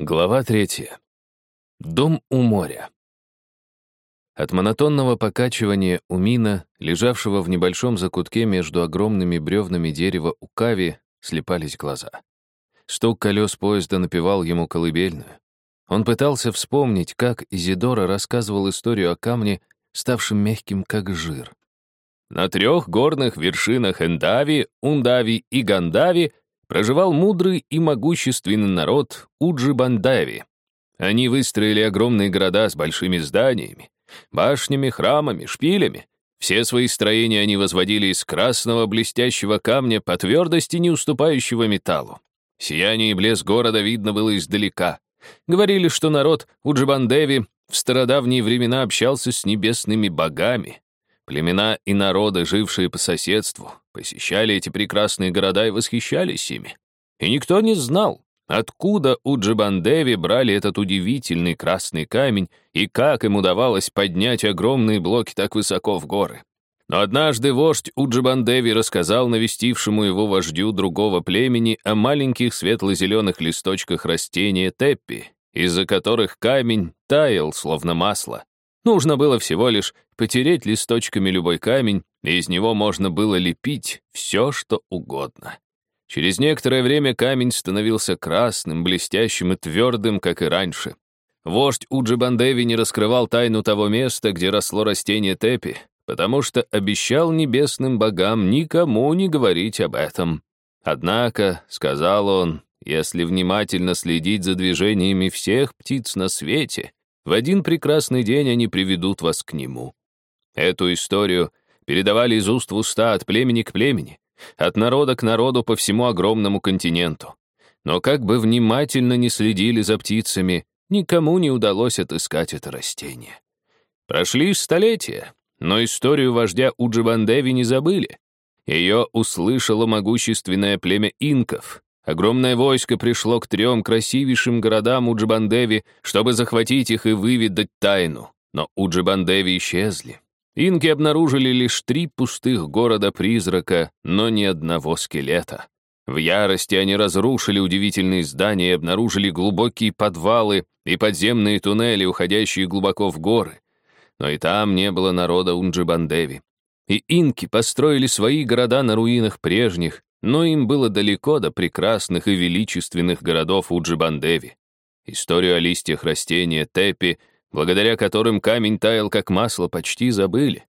Глава третья. Дом у моря. От монотонного покачивания у мина, лежавшего в небольшом закутке между огромными бревнами дерева у Кави, слепались глаза. Стук колес поезда напевал ему колыбельную. Он пытался вспомнить, как Изидора рассказывал историю о камне, ставшем мягким, как жир. На трех горных вершинах Эндави, Ундави и Гандави проживал мудрый и могущественный народ Уджи-Бандави. Они выстроили огромные города с большими зданиями, башнями, храмами, шпилями. Все свои строения они возводили из красного блестящего камня по твердости не уступающего металлу. Сияние и блеск города видно было издалека. Говорили, что народ Уджибандеви в стародавние времена общался с небесными богами. Племена и народы, жившие по соседству, посещали эти прекрасные города и восхищались ими. И никто не знал, откуда у Джибандеви брали этот удивительный красный камень и как им удавалось поднять огромные блоки так высоко в горы. Но однажды вождь Уджибандеви рассказал навестившему его вождю другого племени о маленьких светло-зеленых листочках растения теппи, из-за которых камень таял, словно масло. Нужно было всего лишь потереть листочками любой камень, и из него можно было лепить все, что угодно. Через некоторое время камень становился красным, блестящим и твердым, как и раньше. Вождь Уджибандеви не раскрывал тайну того места, где росло растение тепи, потому что обещал небесным богам никому не говорить об этом. Однако, — сказал он, — если внимательно следить за движениями всех птиц на свете, в один прекрасный день они приведут вас к нему. Эту историю передавали из уст в уста от племени к племени, от народа к народу по всему огромному континенту. Но как бы внимательно не следили за птицами, никому не удалось отыскать это растение. Прошли столетия, но историю вождя Уджибандеви не забыли. Ее услышало могущественное племя инков, Огромное войско пришло к трем красивейшим городам Уджибандеви, чтобы захватить их и выведать тайну. Но Уджибандеви исчезли. Инки обнаружили лишь три пустых города-призрака, но ни одного скелета. В ярости они разрушили удивительные здания и обнаружили глубокие подвалы и подземные туннели, уходящие глубоко в горы. Но и там не было народа Унджибандеви. И инки построили свои города на руинах прежних, но им было далеко до прекрасных и величественных городов Уджибандеви. Историю о листьях растения Тепи, благодаря которым камень таял как масло, почти забыли.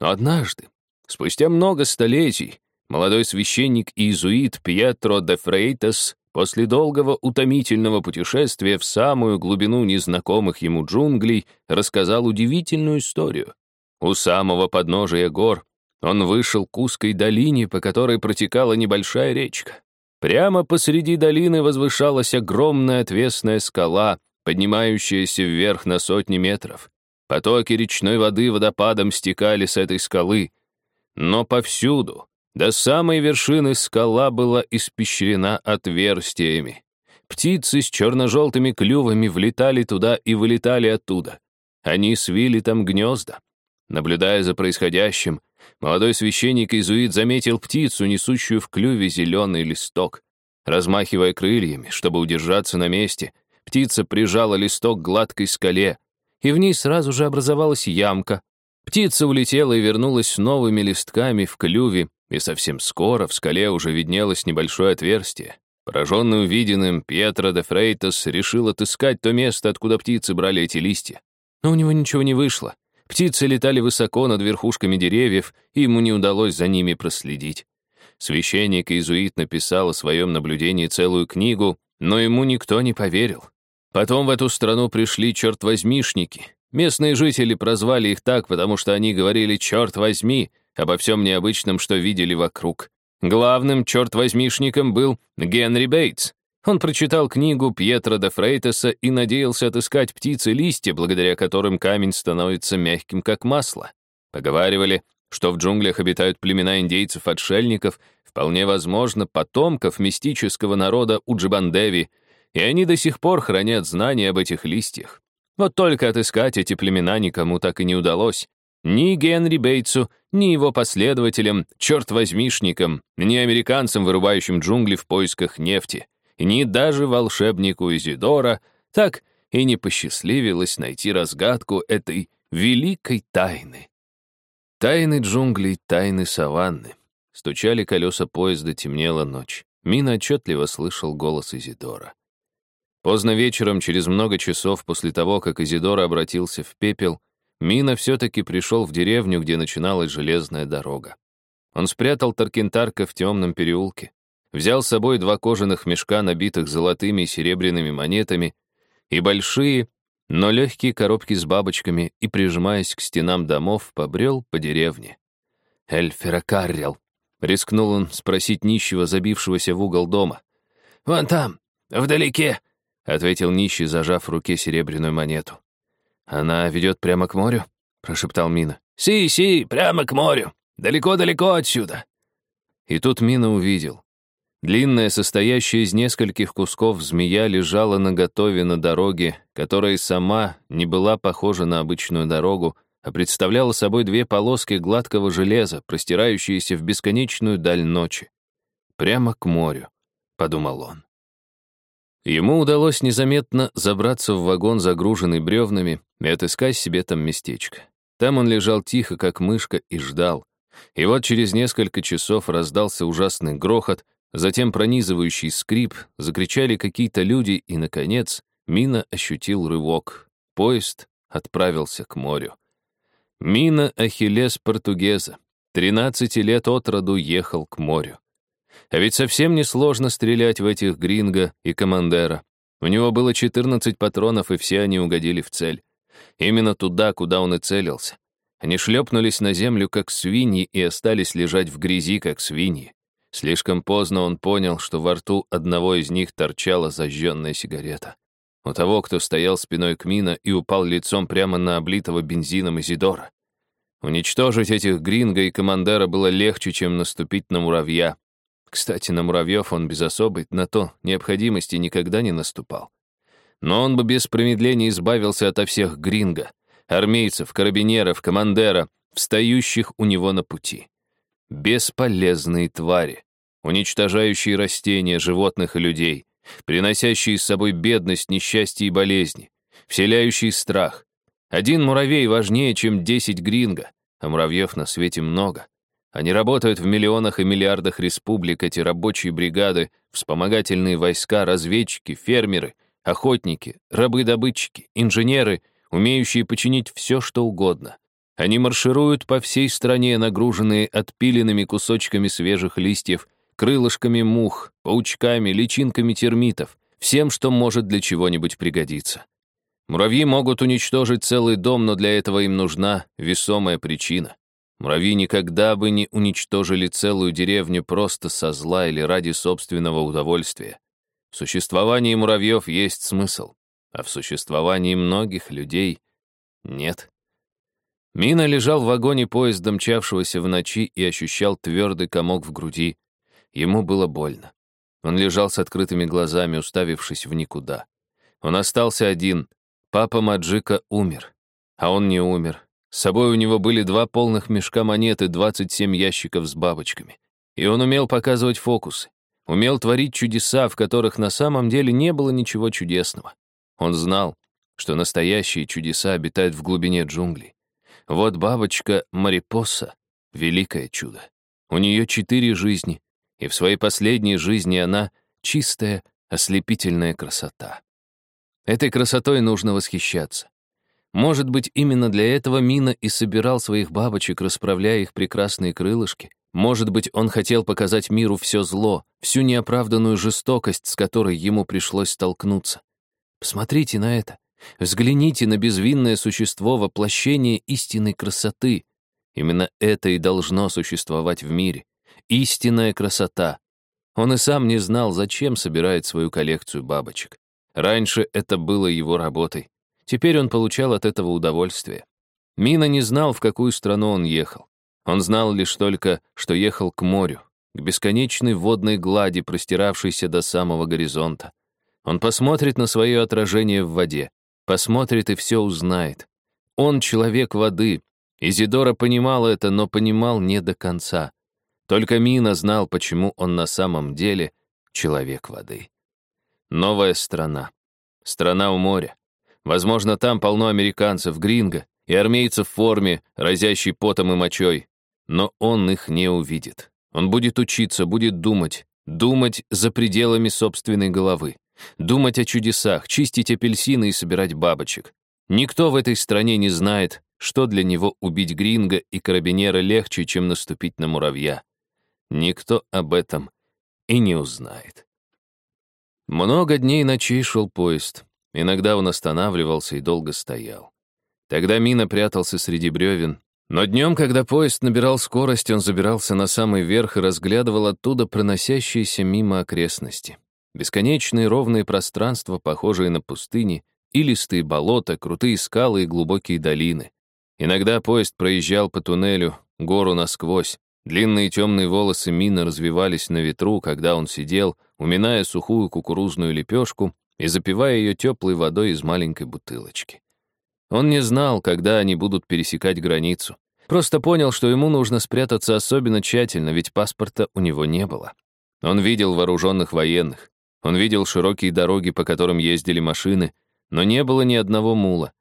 Но однажды, спустя много столетий, молодой священник и иезуит Пьетро де Фрейтас после долгого утомительного путешествия в самую глубину незнакомых ему джунглей рассказал удивительную историю. У самого подножия гор он вышел к узкой долине, по которой протекала небольшая речка. Прямо посреди долины возвышалась огромная отвесная скала, поднимающаяся вверх на сотни метров. Потоки речной воды водопадом стекали с этой скалы. Но повсюду, до самой вершины скала была испещрена отверстиями. Птицы с черно-желтыми клювами влетали туда и вылетали оттуда. Они свили там гнезда. Наблюдая за происходящим, Молодой священник-изуит заметил птицу, несущую в клюве зеленый листок. Размахивая крыльями, чтобы удержаться на месте, птица прижала листок к гладкой скале, и в ней сразу же образовалась ямка. Птица улетела и вернулась с новыми листками в клюве, и совсем скоро в скале уже виднелось небольшое отверстие. Пораженный увиденным, Пьетро де Фрейтас решил отыскать то место, откуда птицы брали эти листья. Но у него ничего не вышло. Птицы летали высоко над верхушками деревьев, и ему не удалось за ними проследить. Священник-иезуит написал о своем наблюдении целую книгу, но ему никто не поверил. Потом в эту страну пришли черт-возьмишники. Местные жители прозвали их так, потому что они говорили «черт возьми» обо всем необычном, что видели вокруг. Главным черт-возьмишником был Генри Бейтс, он прочитал книгу Пьетро де Фрейтеса и надеялся отыскать птицы листья, благодаря которым камень становится мягким, как масло. Поговаривали, что в джунглях обитают племена индейцев-отшельников, вполне возможно, потомков мистического народа Уджибандеви, и они до сих пор хранят знания об этих листьях. Вот только отыскать эти племена никому так и не удалось. Ни Генри Бейтсу, ни его последователям, черт возьмишникам, ни американцам, вырубающим джунгли в поисках нефти. Ни даже волшебнику Изидора так и не посчастливилось найти разгадку этой великой тайны. Тайны джунглей, тайны саванны. Стучали колеса поезда, темнела ночь. Мина отчетливо слышал голос Изидора. Поздно вечером, через много часов после того, как Изидор обратился в пепел, Мина все-таки пришел в деревню, где начиналась железная дорога. Он спрятал Таркентарка в темном переулке, взял с собой два кожаных мешка, набитых золотыми и серебряными монетами, и большие, но легкие коробки с бабочками, и, прижимаясь к стенам домов, побрел по деревне. «Эльферакаррел», — рискнул он спросить нищего, забившегося в угол дома. «Вон там, вдалеке», — ответил нищий, зажав в руке серебряную монету. «Она ведет прямо к морю?» — прошептал Мина. «Си-си, прямо к морю. Далеко-далеко отсюда». И тут Мина увидел. Длинная, состоящая из нескольких кусков змея лежала наготове на дороге, которая сама не была похожа на обычную дорогу, а представляла собой две полоски гладкого железа, простирающиеся в бесконечную даль ночи. «Прямо к морю», — подумал он. Ему удалось незаметно забраться в вагон, загруженный бревнами, и отыскать себе там местечко. Там он лежал тихо, как мышка, и ждал. И вот через несколько часов раздался ужасный грохот, затем пронизывающий скрип, закричали какие-то люди, и, наконец, Мина ощутил рывок. Поезд отправился к морю. Мина Ахиллес Португеза, 13 лет от роду ехал к морю. А ведь совсем не сложно стрелять в этих Гринго и Командера. У него было 14 патронов, и все они угодили в цель. Именно туда, куда он и целился. Они шлепнулись на землю, как свиньи, и остались лежать в грязи, как свиньи. Слишком поздно он понял, что во рту одного из них торчала зажженная сигарета. У того, кто стоял спиной к Мина и упал лицом прямо на облитого бензином Изидора. Уничтожить этих Гринго и Командера было легче, чем наступить на муравья, кстати, на муравьев он без особой на то необходимости никогда не наступал. Но он бы без промедления избавился ото всех гринго, армейцев, карабинеров, командера, встающих у него на пути. Бесполезные твари, уничтожающие растения, животных и людей, приносящие с собой бедность, несчастье и болезни, вселяющие страх. Один муравей важнее, чем десять гринго, а муравьев на свете много. Они работают в миллионах и миллиардах республик, эти рабочие бригады, вспомогательные войска, разведчики, фермеры, охотники, рабы-добытчики, инженеры, умеющие починить все, что угодно. Они маршируют по всей стране, нагруженные отпиленными кусочками свежих листьев, крылышками мух, паучками, личинками термитов, всем, что может для чего-нибудь пригодиться. Муравьи могут уничтожить целый дом, но для этого им нужна весомая причина. Муравьи никогда бы не уничтожили целую деревню просто со зла или ради собственного удовольствия. В существовании муравьев есть смысл, а в существовании многих людей нет. Мина лежал в вагоне поезда, мчавшегося в ночи, и ощущал твердый комок в груди. Ему было больно. Он лежал с открытыми глазами, уставившись в никуда. Он остался один. Папа Маджика умер. А он не умер. С собой у него были два полных мешка монет и 27 ящиков с бабочками. И он умел показывать фокусы, умел творить чудеса, в которых на самом деле не было ничего чудесного. Он знал, что настоящие чудеса обитают в глубине джунглей. Вот бабочка Марипоса — великое чудо. У нее четыре жизни, и в своей последней жизни она — чистая, ослепительная красота. Этой красотой нужно восхищаться. Может быть, именно для этого Мина и собирал своих бабочек, расправляя их прекрасные крылышки. Может быть, он хотел показать миру все зло, всю неоправданную жестокость, с которой ему пришлось столкнуться. Посмотрите на это. Взгляните на безвинное существо воплощение истинной красоты. Именно это и должно существовать в мире. Истинная красота. Он и сам не знал, зачем собирает свою коллекцию бабочек. Раньше это было его работой. Теперь он получал от этого удовольствие. Мина не знал, в какую страну он ехал. Он знал лишь только, что ехал к морю, к бесконечной водной глади, простиравшейся до самого горизонта. Он посмотрит на свое отражение в воде, посмотрит и все узнает. Он человек воды. Изидора понимал это, но понимал не до конца. Только Мина знал, почему он на самом деле человек воды. Новая страна. Страна у моря. Возможно, там полно американцев, гринго и армейцев в форме, разящей потом и мочой. Но он их не увидит. Он будет учиться, будет думать. Думать за пределами собственной головы. Думать о чудесах, чистить апельсины и собирать бабочек. Никто в этой стране не знает, что для него убить гринго и карабинера легче, чем наступить на муравья. Никто об этом и не узнает. Много дней ночей шел поезд. Иногда он останавливался и долго стоял. Тогда Мина прятался среди бревен, но днем, когда поезд набирал скорость, он забирался на самый верх и разглядывал оттуда проносящиеся мимо окрестности. Бесконечные ровные пространства, похожие на пустыни, илистые болота, крутые скалы и глубокие долины. Иногда поезд проезжал по туннелю, гору насквозь. Длинные темные волосы Мина развивались на ветру, когда он сидел, уминая сухую кукурузную лепешку и запивая ее теплой водой из маленькой бутылочки. Он не знал, когда они будут пересекать границу. Просто понял, что ему нужно спрятаться особенно тщательно, ведь паспорта у него не было. Он видел вооруженных военных. Он видел широкие дороги, по которым ездили машины, но не было ни одного мула.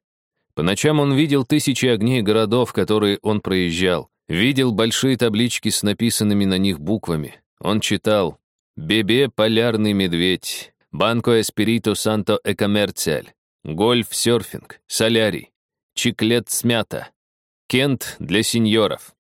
По ночам он видел тысячи огней городов, которые он проезжал. Видел большие таблички с написанными на них буквами. Он читал «Бебе полярный медведь», «Банко Эспирито Санто Экомерциаль», «Гольф-серфинг», «Солярий», «Чиклет смята», «Кент для сеньоров».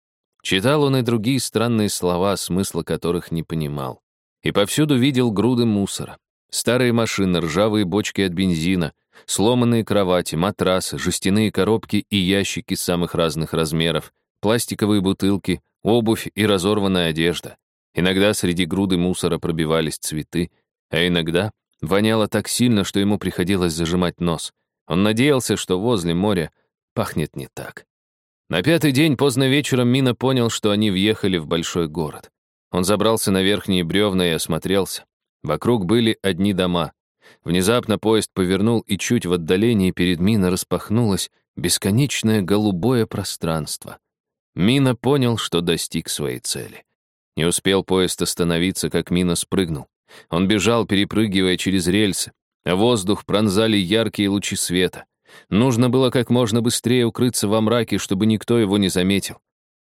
Читал он и другие странные слова, смысла которых не понимал. И повсюду видел груды мусора. Старые машины, ржавые бочки от бензина, сломанные кровати, матрасы, жестяные коробки и ящики самых разных размеров, пластиковые бутылки, обувь и разорванная одежда. Иногда среди груды мусора пробивались цветы, а иногда воняло так сильно, что ему приходилось зажимать нос. Он надеялся, что возле моря пахнет не так. На пятый день поздно вечером Мина понял, что они въехали в большой город. Он забрался на верхние бревна и осмотрелся. Вокруг были одни дома. Внезапно поезд повернул, и чуть в отдалении перед Мина распахнулось бесконечное голубое пространство. Мина понял, что достиг своей цели. Не успел поезд остановиться, как Мина спрыгнул. Он бежал, перепрыгивая через рельсы, воздух пронзали яркие лучи света. Нужно было как можно быстрее укрыться во мраке, чтобы никто его не заметил.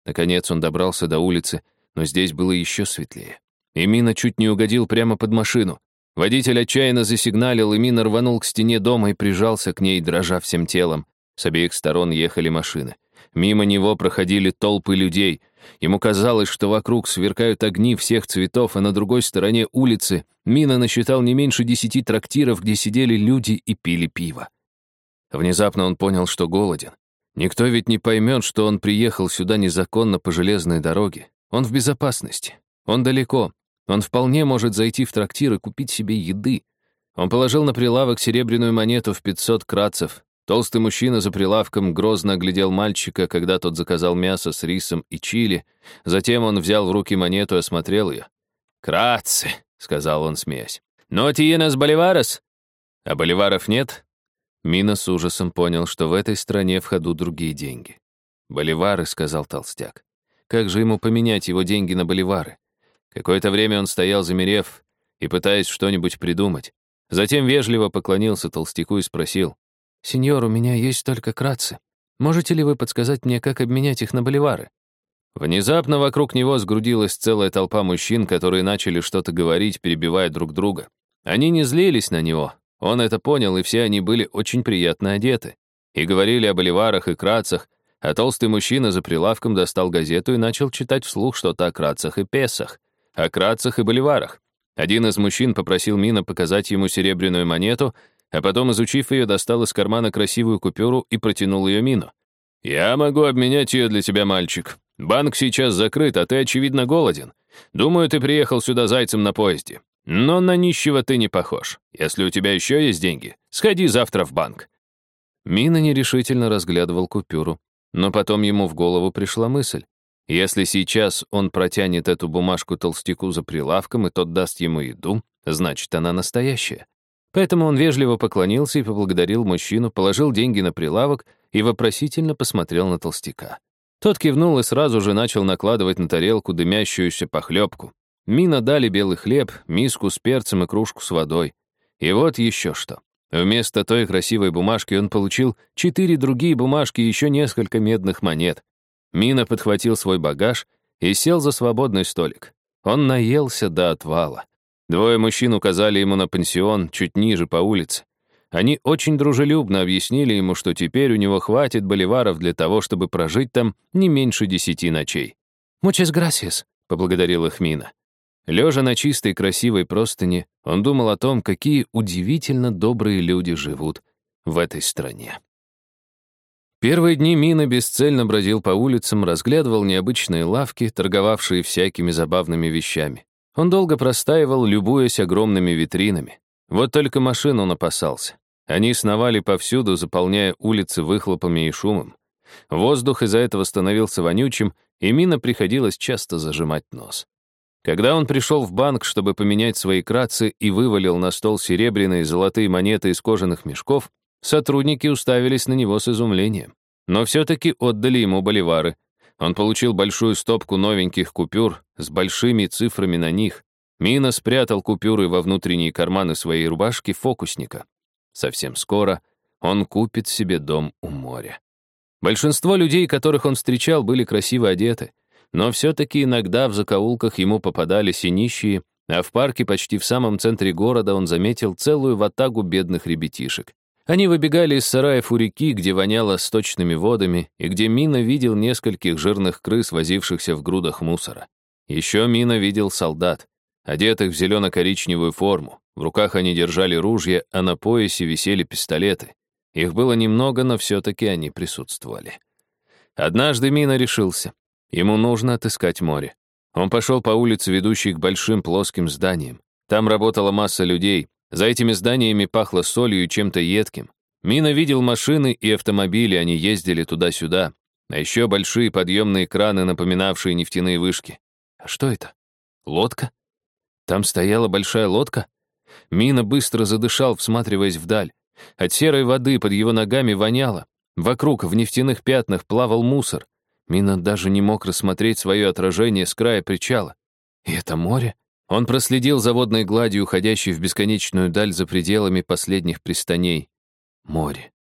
Наконец он добрался до улицы, но здесь было еще светлее. И Мина чуть не угодил прямо под машину. Водитель отчаянно засигналил, и Мина рванул к стене дома и прижался к ней, дрожа всем телом. С обеих сторон ехали машины. Мимо него проходили толпы людей. Ему казалось, что вокруг сверкают огни всех цветов, а на другой стороне улицы Мина насчитал не меньше десяти трактиров, где сидели люди и пили пиво. Внезапно он понял, что голоден. Никто ведь не поймет, что он приехал сюда незаконно по железной дороге. Он в безопасности. Он далеко. Он вполне может зайти в трактир и купить себе еды. Он положил на прилавок серебряную монету в 500 крацев, Толстый мужчина за прилавком грозно оглядел мальчика, когда тот заказал мясо с рисом и чили. Затем он взял в руки монету и осмотрел ее. «Кратце», — сказал он, смеясь. «Но тиенас боливарес?» «А боливаров нет?» Мина с ужасом понял, что в этой стране в ходу другие деньги. «Боливары», — сказал толстяк. «Как же ему поменять его деньги на боливары?» Какое-то время он стоял, замерев, и пытаясь что-нибудь придумать. Затем вежливо поклонился толстяку и спросил, «Сеньор, у меня есть только кратцы. Можете ли вы подсказать мне, как обменять их на боливары?» Внезапно вокруг него сгрудилась целая толпа мужчин, которые начали что-то говорить, перебивая друг друга. Они не злились на него. Он это понял, и все они были очень приятно одеты. И говорили о боливарах и крацах, а толстый мужчина за прилавком достал газету и начал читать вслух что-то о крацах и песах, о крацах и боливарах. Один из мужчин попросил Мина показать ему серебряную монету, а потом, изучив ее, достал из кармана красивую купюру и протянул ее Мину. «Я могу обменять ее для тебя, мальчик. Банк сейчас закрыт, а ты, очевидно, голоден. Думаю, ты приехал сюда зайцем на поезде. Но на нищего ты не похож. Если у тебя еще есть деньги, сходи завтра в банк». Мина нерешительно разглядывал купюру, но потом ему в голову пришла мысль. Если сейчас он протянет эту бумажку толстяку за прилавком, и тот даст ему еду, значит, она настоящая. Поэтому он вежливо поклонился и поблагодарил мужчину, положил деньги на прилавок и вопросительно посмотрел на толстяка. Тот кивнул и сразу же начал накладывать на тарелку дымящуюся похлебку. Мина дали белый хлеб, миску с перцем и кружку с водой. И вот еще что. Вместо той красивой бумажки он получил четыре другие бумажки и еще несколько медных монет. Мина подхватил свой багаж и сел за свободный столик. Он наелся до отвала. Двое мужчин указали ему на пансион чуть ниже по улице. Они очень дружелюбно объяснили ему, что теперь у него хватит боливаров для того, чтобы прожить там не меньше десяти ночей. «Muchas gracias», — поблагодарил их Мина. Лежа на чистой красивой простыне, он думал о том, какие удивительно добрые люди живут в этой стране. Первые дни Мина бесцельно бродил по улицам, разглядывал необычные лавки, торговавшие всякими забавными вещами. Он долго простаивал, любуясь огромными витринами. Вот только машин он опасался. Они сновали повсюду, заполняя улицы выхлопами и шумом. Воздух из-за этого становился вонючим, и Мина приходилось часто зажимать нос. Когда он пришел в банк, чтобы поменять свои кратцы и вывалил на стол серебряные и золотые монеты из кожаных мешков, сотрудники уставились на него с изумлением. Но все-таки отдали ему боливары. Он получил большую стопку новеньких купюр с большими цифрами на них. Мина спрятал купюры во внутренние карманы своей рубашки фокусника. Совсем скоро он купит себе дом у моря. Большинство людей, которых он встречал, были красиво одеты, но все-таки иногда в закоулках ему попадались и нищие, а в парке почти в самом центре города он заметил целую ватагу бедных ребятишек. Они выбегали из сараев у реки, где воняло сточными водами, и где Мина видел нескольких жирных крыс, возившихся в грудах мусора. Еще Мина видел солдат, одетых в зелено-коричневую форму. В руках они держали ружья, а на поясе висели пистолеты. Их было немного, но все-таки они присутствовали. Однажды Мина решился. Ему нужно отыскать море. Он пошел по улице, ведущей к большим плоским зданиям. Там работала масса людей. За этими зданиями пахло солью и чем-то едким. Мина видел машины и автомобили, они ездили туда-сюда. А еще большие подъемные краны, напоминавшие нефтяные вышки. А что это? Лодка? Там стояла большая лодка? Мина быстро задышал, всматриваясь вдаль. От серой воды под его ногами воняло. Вокруг в нефтяных пятнах плавал мусор. Мина даже не мог рассмотреть свое отражение с края причала. И это море? Он проследил за водной гладью, уходящей в бесконечную даль за пределами последних пристаней. Море.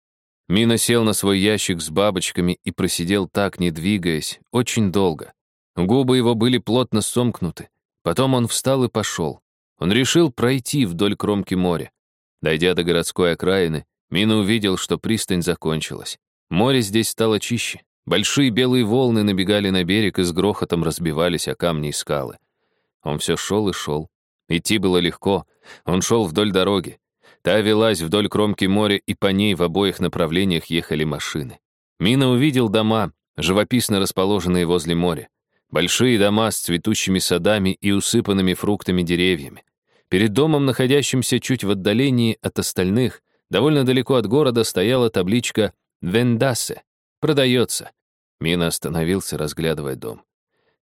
Мина сел на свой ящик с бабочками и просидел так, не двигаясь, очень долго. Губы его были плотно сомкнуты. Потом он встал и пошел. Он решил пройти вдоль кромки моря. Дойдя до городской окраины, Мина увидел, что пристань закончилась. Море здесь стало чище. Большие белые волны набегали на берег и с грохотом разбивались о камни и скалы. Он все шел и шел. Идти было легко. Он шел вдоль дороги. Та велась вдоль кромки моря, и по ней в обоих направлениях ехали машины. Мина увидел дома, живописно расположенные возле моря. Большие дома с цветущими садами и усыпанными фруктами деревьями. Перед домом, находящимся чуть в отдалении от остальных, довольно далеко от города, стояла табличка «Вендасе» — «Продается». Мина остановился, разглядывая дом.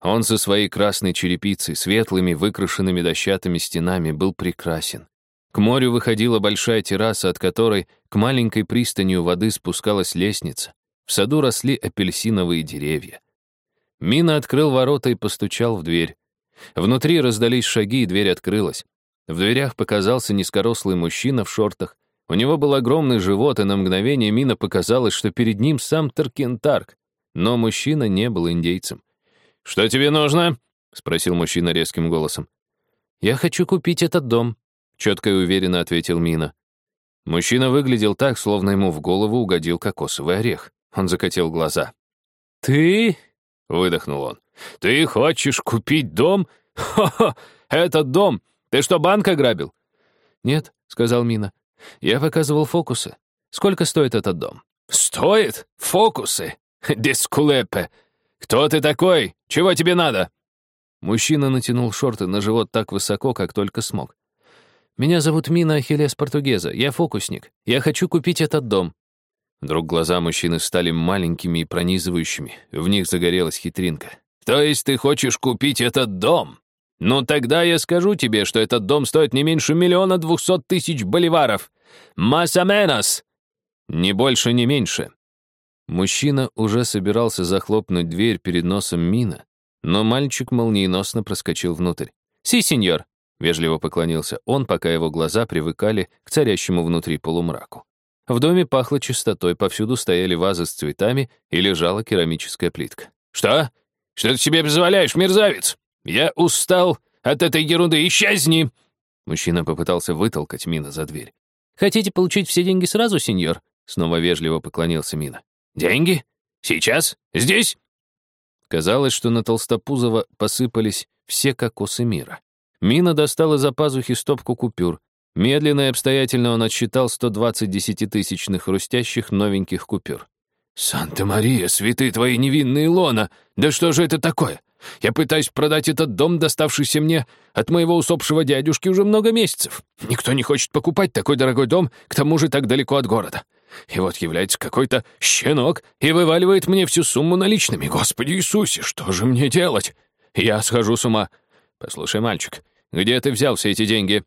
Он со своей красной черепицей, светлыми, выкрашенными дощатыми стенами был прекрасен. К морю выходила большая терраса, от которой к маленькой пристани у воды спускалась лестница. В саду росли апельсиновые деревья. Мина открыл ворота и постучал в дверь. Внутри раздались шаги, и дверь открылась. В дверях показался низкорослый мужчина в шортах. У него был огромный живот, и на мгновение Мина показалось, что перед ним сам Таркентарк. Но мужчина не был индейцем. «Что тебе нужно?» — спросил мужчина резким голосом. «Я хочу купить этот дом», — четко и уверенно ответил Мина. Мужчина выглядел так, словно ему в голову угодил кокосовый орех. Он закатил глаза. «Ты?» — выдохнул он. «Ты хочешь купить дом? Хо-хо! Этот дом! Ты что, банк ограбил?» «Нет», — сказал Мина. «Я показывал фокусы. Сколько стоит этот дом?» «Стоит? Фокусы? Дискулепе! Кто ты такой? Чего тебе надо?» Мужчина натянул шорты на живот так высоко, как только смог. «Меня зовут Мина Ахиллес Португеза. Я фокусник. Я хочу купить этот дом». Вдруг глаза мужчины стали маленькими и пронизывающими. В них загорелась хитринка. «То есть ты хочешь купить этот дом? Ну тогда я скажу тебе, что этот дом стоит не меньше миллиона двухсот тысяч боливаров. Масаменос!» «Не больше, не меньше. Мужчина уже собирался захлопнуть дверь перед носом Мина, но мальчик молниеносно проскочил внутрь. «Си, сеньор!» — вежливо поклонился он, пока его глаза привыкали к царящему внутри полумраку. В доме пахло чистотой, повсюду стояли вазы с цветами и лежала керамическая плитка. «Что? Что ты себе позволяешь, мерзавец? Я устал от этой ерунды, исчезни!» Мужчина попытался вытолкать Мина за дверь. «Хотите получить все деньги сразу, сеньор?» Снова вежливо поклонился Мина. «Деньги? Сейчас? Здесь?» Казалось, что на Толстопузова посыпались все кокосы мира. Мина достал из-за пазухи стопку купюр. Медленно и обстоятельно он отсчитал 120 десятитысячных хрустящих новеньких купюр. «Санта-Мария, святые твои невинные лона! Да что же это такое? Я пытаюсь продать этот дом, доставшийся мне от моего усопшего дядюшки уже много месяцев. Никто не хочет покупать такой дорогой дом, к тому же так далеко от города. И вот является какой-то щенок и вываливает мне всю сумму наличными. Господи Иисусе, что же мне делать? Я схожу с ума. Послушай, мальчик, где ты взял все эти деньги?»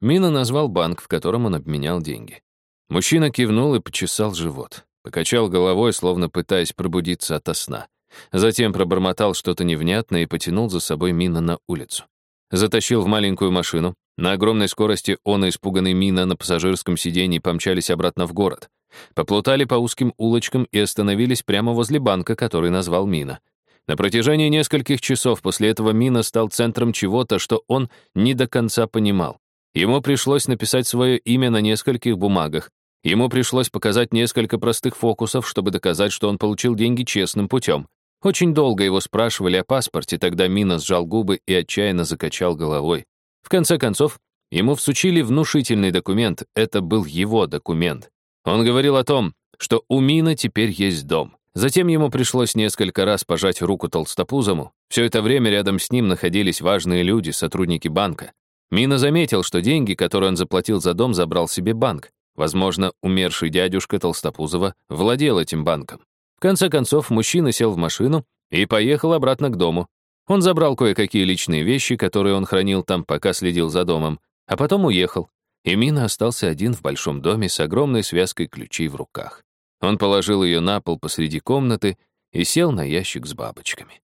Мина назвал банк, в котором он обменял деньги. Мужчина кивнул и почесал живот. Покачал головой, словно пытаясь пробудиться ото сна. Затем пробормотал что-то невнятное и потянул за собой Мина на улицу. Затащил в маленькую машину. На огромной скорости он и испуганный Мина на пассажирском сиденье помчались обратно в город. Поплутали по узким улочкам и остановились прямо возле банка, который назвал Мина. На протяжении нескольких часов после этого Мина стал центром чего-то, что он не до конца понимал. Ему пришлось написать свое имя на нескольких бумагах. Ему пришлось показать несколько простых фокусов, чтобы доказать, что он получил деньги честным путем. Очень долго его спрашивали о паспорте, тогда Мина сжал губы и отчаянно закачал головой. В конце концов, ему всучили внушительный документ, это был его документ. Он говорил о том, что у Мина теперь есть дом. Затем ему пришлось несколько раз пожать руку толстопузому. Все это время рядом с ним находились важные люди, сотрудники банка. Мина заметил, что деньги, которые он заплатил за дом, забрал себе банк. Возможно, умерший дядюшка Толстопузова владел этим банком. В конце концов, мужчина сел в машину и поехал обратно к дому. Он забрал кое-какие личные вещи, которые он хранил там, пока следил за домом, а потом уехал. И Мина остался один в большом доме с огромной связкой ключей в руках. Он положил ее на пол посреди комнаты и сел на ящик с бабочками.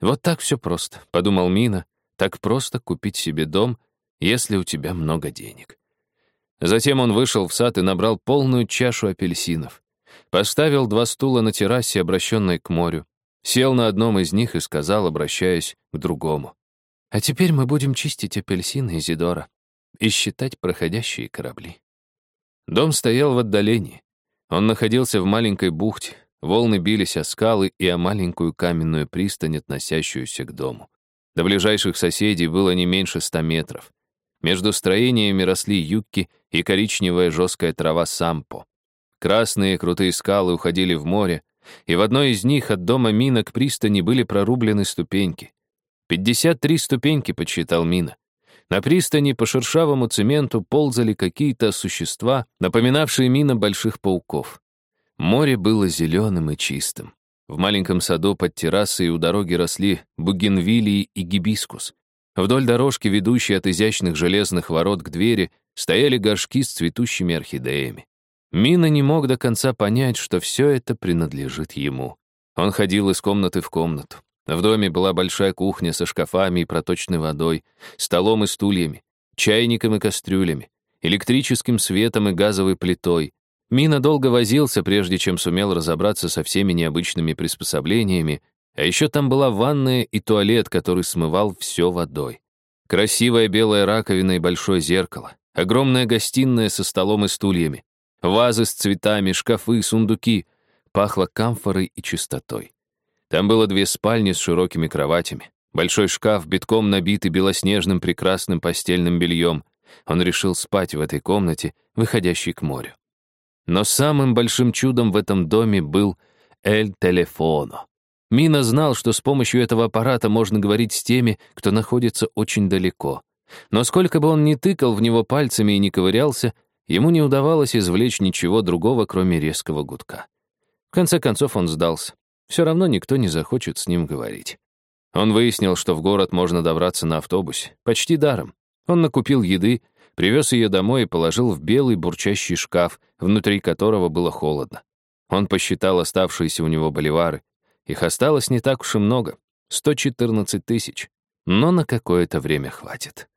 «Вот так все просто», — подумал Мина, «так просто купить себе дом, если у тебя много денег». Затем он вышел в сад и набрал полную чашу апельсинов. Поставил два стула на террасе, обращенной к морю. Сел на одном из них и сказал, обращаясь к другому. «А теперь мы будем чистить апельсины, Изидора, и считать проходящие корабли». Дом стоял в отдалении. Он находился в маленькой бухте. Волны бились о скалы и о маленькую каменную пристань, относящуюся к дому. До ближайших соседей было не меньше ста метров. Между строениями росли юбки и коричневая жесткая трава сампо. Красные крутые скалы уходили в море, и в одной из них от дома Мина к пристани были прорублены ступеньки. 53 ступеньки, подсчитал Мина. На пристани по шершавому цементу ползали какие-то существа, напоминавшие Мина больших пауков. Море было зеленым и чистым. В маленьком саду под террасой у дороги росли бугенвилии и гибискус. Вдоль дорожки, ведущей от изящных железных ворот к двери, стояли горшки с цветущими орхидеями. Мина не мог до конца понять, что все это принадлежит ему. Он ходил из комнаты в комнату. В доме была большая кухня со шкафами и проточной водой, столом и стульями, чайником и кастрюлями, электрическим светом и газовой плитой. Мина долго возился, прежде чем сумел разобраться со всеми необычными приспособлениями, а еще там была ванная и туалет, который смывал все водой. Красивая белая раковина и большое зеркало, огромная гостиная со столом и стульями, Вазы с цветами, шкафы, сундуки. Пахло камфорой и чистотой. Там было две спальни с широкими кроватями. Большой шкаф, битком набитый белоснежным прекрасным постельным бельем. Он решил спать в этой комнате, выходящей к морю. Но самым большим чудом в этом доме был Эль Телефоно. Мина знал, что с помощью этого аппарата можно говорить с теми, кто находится очень далеко. Но сколько бы он ни тыкал в него пальцами и не ковырялся, Ему не удавалось извлечь ничего другого, кроме резкого гудка. В конце концов он сдался. Все равно никто не захочет с ним говорить. Он выяснил, что в город можно добраться на автобусе. Почти даром. Он накупил еды, привез ее домой и положил в белый бурчащий шкаф, внутри которого было холодно. Он посчитал оставшиеся у него боливары. Их осталось не так уж и много — 114 тысяч. Но на какое-то время хватит.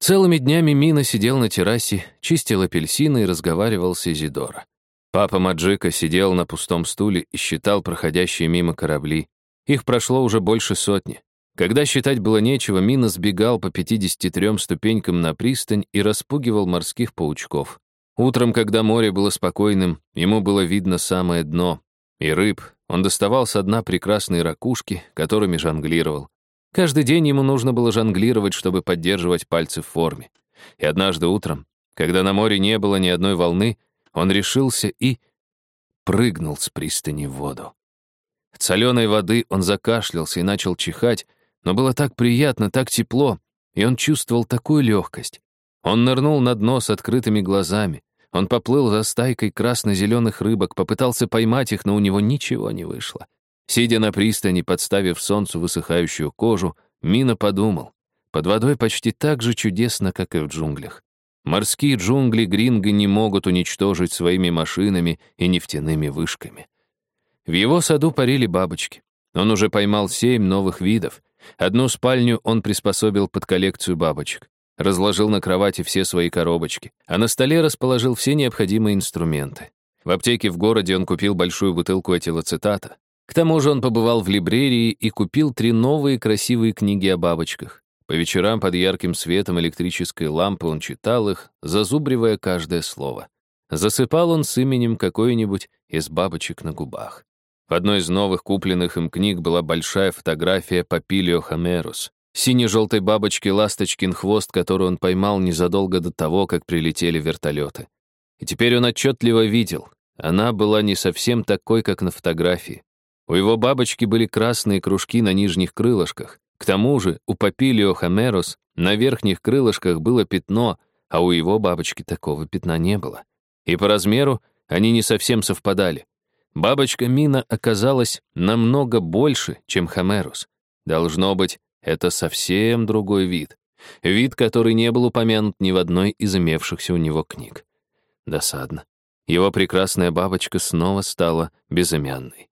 Целыми днями Мина сидел на террасе, чистил апельсины и разговаривал с Изидора. Папа Маджика сидел на пустом стуле и считал проходящие мимо корабли. Их прошло уже больше сотни. Когда считать было нечего, Мина сбегал по 53 ступенькам на пристань и распугивал морских паучков. Утром, когда море было спокойным, ему было видно самое дно. И рыб, он доставал со дна прекрасные ракушки, которыми жонглировал. Каждый день ему нужно было жонглировать, чтобы поддерживать пальцы в форме. И однажды утром, когда на море не было ни одной волны, он решился и прыгнул с пристани в воду. От соленой воды он закашлялся и начал чихать, но было так приятно, так тепло, и он чувствовал такую легкость. Он нырнул на дно с открытыми глазами. Он поплыл за стайкой красно-зеленых рыбок, попытался поймать их, но у него ничего не вышло. Сидя на пристани, подставив солнцу высыхающую кожу, Мина подумал, под водой почти так же чудесно, как и в джунглях. Морские джунгли Гринго не могут уничтожить своими машинами и нефтяными вышками. В его саду парили бабочки. Он уже поймал семь новых видов. Одну спальню он приспособил под коллекцию бабочек. Разложил на кровати все свои коробочки, а на столе расположил все необходимые инструменты. В аптеке в городе он купил большую бутылку этилоцитата. К тому же он побывал в либрерии и купил три новые красивые книги о бабочках. По вечерам под ярким светом электрической лампы он читал их, зазубривая каждое слово. Засыпал он с именем какой-нибудь из бабочек на губах. В одной из новых купленных им книг была большая фотография Папилио Хомерус, сине-желтой бабочки Ласточкин хвост, которую он поймал незадолго до того, как прилетели вертолеты. И теперь он отчетливо видел, она была не совсем такой, как на фотографии. У его бабочки были красные кружки на нижних крылышках. К тому же у Папилио Хомерус на верхних крылышках было пятно, а у его бабочки такого пятна не было. И по размеру они не совсем совпадали. Бабочка Мина оказалась намного больше, чем Хомерус. Должно быть, это совсем другой вид. Вид, который не был упомянут ни в одной из имевшихся у него книг. Досадно. Его прекрасная бабочка снова стала безымянной.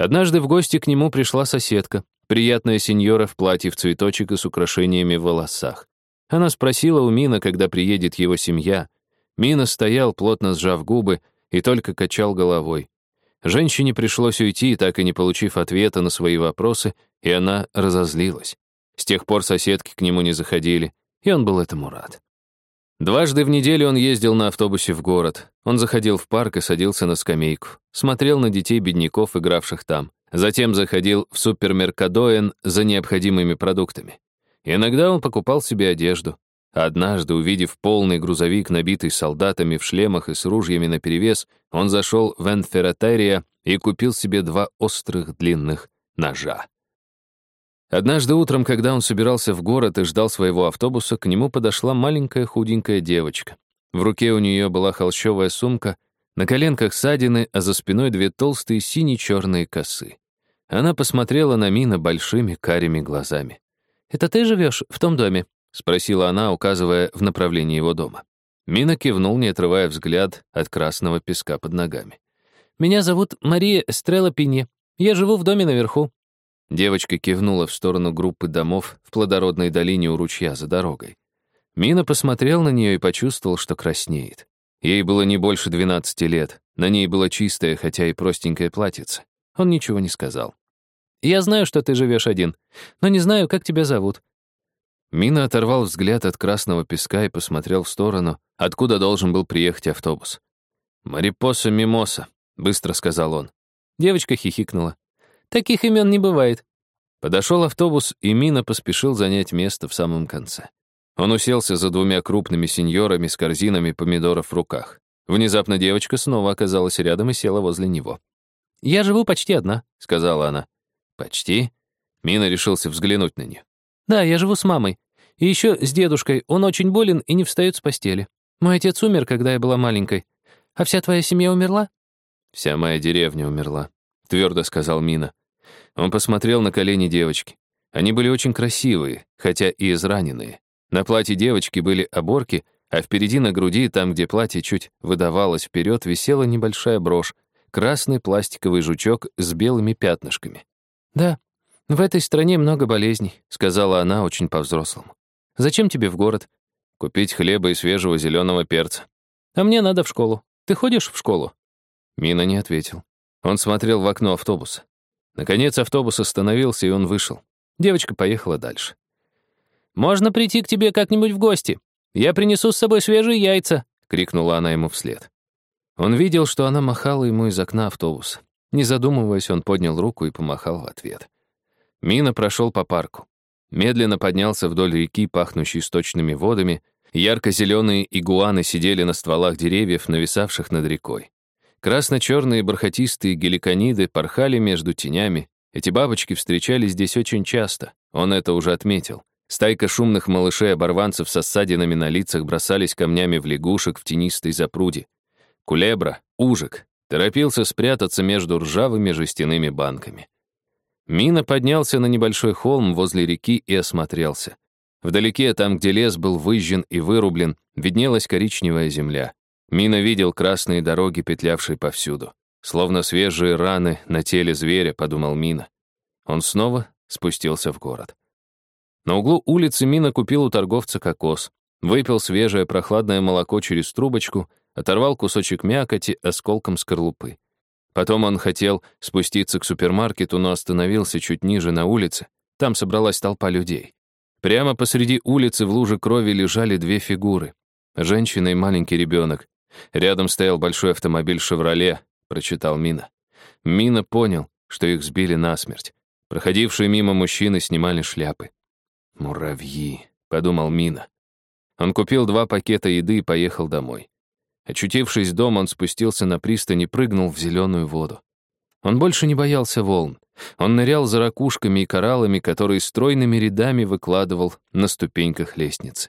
Однажды в гости к нему пришла соседка, приятная сеньора в платье в цветочек и с украшениями в волосах. Она спросила у Мина, когда приедет его семья. Мина стоял, плотно сжав губы, и только качал головой. Женщине пришлось уйти, так и не получив ответа на свои вопросы, и она разозлилась. С тех пор соседки к нему не заходили, и он был этому рад. Дважды в неделю он ездил на автобусе в город. Он заходил в парк и садился на скамейку. Смотрел на детей-бедняков, игравших там. Затем заходил в супермеркадоен за необходимыми продуктами. Иногда он покупал себе одежду. Однажды, увидев полный грузовик, набитый солдатами в шлемах и с ружьями наперевес, он зашел в Энфератерия и купил себе два острых длинных ножа. Однажды утром, когда он собирался в город и ждал своего автобуса, к нему подошла маленькая худенькая девочка. В руке у нее была холщовая сумка, на коленках ссадины, а за спиной две толстые сине-черные косы. Она посмотрела на Мина большими карими глазами. «Это ты живешь в том доме?» — спросила она, указывая в направлении его дома. Мина кивнул, не отрывая взгляд от красного песка под ногами. «Меня зовут Мария Эстрелла Пинье. Я живу в доме наверху. Девочка кивнула в сторону группы домов в плодородной долине у ручья за дорогой. Мина посмотрел на нее и почувствовал, что краснеет. Ей было не больше 12 лет. На ней было чистое, хотя и простенькое платьице. Он ничего не сказал. «Я знаю, что ты живешь один, но не знаю, как тебя зовут». Мина оторвал взгляд от красного песка и посмотрел в сторону, откуда должен был приехать автобус. «Марипоса Мимоса», — быстро сказал он. Девочка хихикнула. Таких имен не бывает. Подошел автобус, и Мина поспешил занять место в самом конце. Он уселся за двумя крупными сеньорами с корзинами помидоров в руках. Внезапно девочка снова оказалась рядом и села возле него. «Я живу почти одна», — сказала она. «Почти?» Мина решился взглянуть на нее. «Да, я живу с мамой. И еще с дедушкой. Он очень болен и не встает с постели. Мой отец умер, когда я была маленькой. А вся твоя семья умерла?» «Вся моя деревня умерла», — твердо сказал Мина. Он посмотрел на колени девочки. Они были очень красивые, хотя и израненные. На платье девочки были оборки, а впереди на груди, там, где платье чуть выдавалось вперед, висела небольшая брошь, красный пластиковый жучок с белыми пятнышками. «Да, в этой стране много болезней», — сказала она очень по-взрослому. «Зачем тебе в город? Купить хлеба и свежего зеленого перца. А мне надо в школу. Ты ходишь в школу? Мина не ответил. Он смотрел в окно автобуса. Наконец автобус остановился, и он вышел. Девочка поехала дальше. «Можно прийти к тебе как-нибудь в гости? Я принесу с собой свежие яйца!» — крикнула она ему вслед. Он видел, что она махала ему из окна автобуса. Не задумываясь, он поднял руку и помахал в ответ. Мина прошел по парку. Медленно поднялся вдоль реки, пахнущей сточными водами. Ярко-зеленые игуаны сидели на стволах деревьев, нависавших над рекой. Красно-черные бархатистые геликониды порхали между тенями. Эти бабочки встречались здесь очень часто. Он это уже отметил. Стайка шумных малышей-оборванцев со ссадинами на лицах бросались камнями в лягушек в тенистой запруде. Кулебра, ужик, торопился спрятаться между ржавыми жестяными банками. Мина поднялся на небольшой холм возле реки и осмотрелся. Вдалеке, там, где лес был выжжен и вырублен, виднелась коричневая земля. Мина видел красные дороги, петлявшие повсюду. Словно свежие раны на теле зверя, подумал Мина. Он снова спустился в город. На углу улицы Мина купил у торговца кокос, выпил свежее прохладное молоко через трубочку, оторвал кусочек мякоти осколком скорлупы. Потом он хотел спуститься к супермаркету, но остановился чуть ниже на улице. Там собралась толпа людей. Прямо посреди улицы в луже крови лежали две фигуры. Женщина и маленький ребенок. Рядом стоял большой автомобиль «Шевроле», прочитал Мина. Мина понял, что их сбили насмерть. Проходившие мимо мужчины снимали шляпы. «Муравьи», — подумал Мина. Он купил два пакета еды и поехал домой. Очутившись дома, он спустился на пристань и прыгнул в зеленую воду. Он больше не боялся волн. Он нырял за ракушками и кораллами, которые стройными рядами выкладывал на ступеньках лестницы.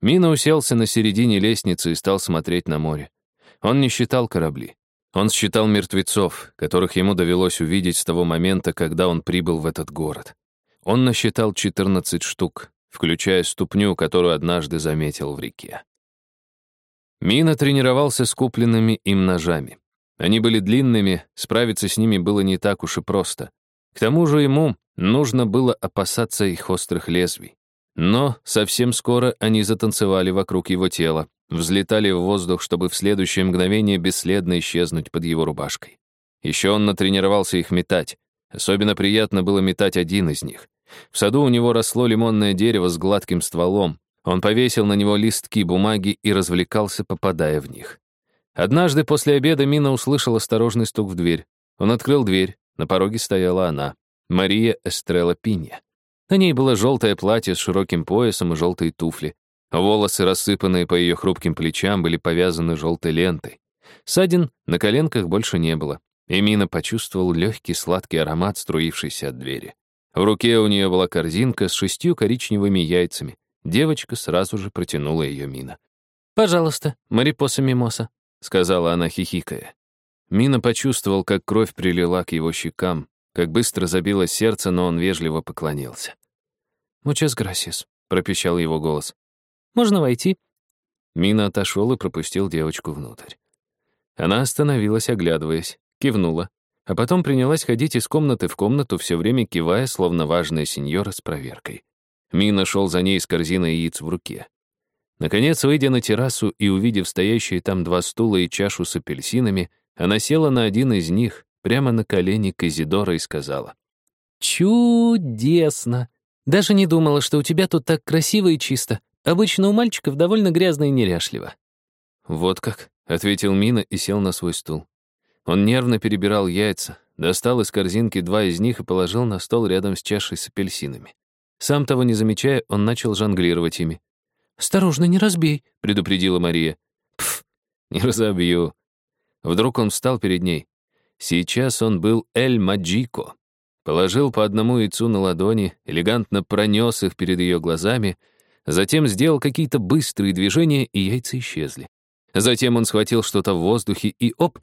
Мина уселся на середине лестницы и стал смотреть на море. Он не считал корабли. Он считал мертвецов, которых ему довелось увидеть с того момента, когда он прибыл в этот город. Он насчитал 14 штук, включая ступню, которую однажды заметил в реке. Мина тренировался с купленными им ножами. Они были длинными, справиться с ними было не так уж и просто. К тому же ему нужно было опасаться их острых лезвий. Но совсем скоро они затанцевали вокруг его тела, взлетали в воздух, чтобы в следующее мгновение бесследно исчезнуть под его рубашкой. Еще он натренировался их метать. Особенно приятно было метать один из них. В саду у него росло лимонное дерево с гладким стволом, он повесил на него листки бумаги и развлекался, попадая в них. Однажды после обеда Мина услышал осторожный стук в дверь. Он открыл дверь. На пороге стояла она, Мария Эстрелла Пинья. На ней было желтое платье с широким поясом и желтые туфли. Волосы, рассыпанные по ее хрупким плечам, были повязаны желтой лентой. Садин на коленках больше не было, и Мина почувствовал легкий сладкий аромат, струившийся от двери. В руке у нее была корзинка с шестью коричневыми яйцами. Девочка сразу же протянула ее Мина. «Пожалуйста, Марипоса Мимоса», — сказала она, хихикая. Мина почувствовал, как кровь прилила к его щекам, как быстро забилось сердце, но он вежливо поклонился. «Мучас грасис», — пропищал его голос. «Можно войти?» Мина отошел и пропустил девочку внутрь. Она остановилась, оглядываясь, кивнула, а потом принялась ходить из комнаты в комнату, все время кивая, словно важная сеньора с проверкой. Мина шел за ней с корзиной яиц в руке. Наконец, выйдя на террасу и увидев стоящие там два стула и чашу с апельсинами, она села на один из них, прямо на колени Казидора и сказала. «Чудесно! Даже не думала, что у тебя тут так красиво и чисто. Обычно у мальчиков довольно грязно и неряшливо». «Вот как», — ответил Мина и сел на свой стул. Он нервно перебирал яйца, достал из корзинки два из них и положил на стол рядом с чашей с апельсинами. Сам того не замечая, он начал жонглировать ими. «Осторожно, не разбей», — предупредила Мария. «Пф, не разобью». Вдруг он встал перед ней. Сейчас он был Эль Маджико. Положил по одному яйцу на ладони, элегантно пронес их перед ее глазами, затем сделал какие-то быстрые движения, и яйца исчезли. Затем он схватил что-то в воздухе и, оп,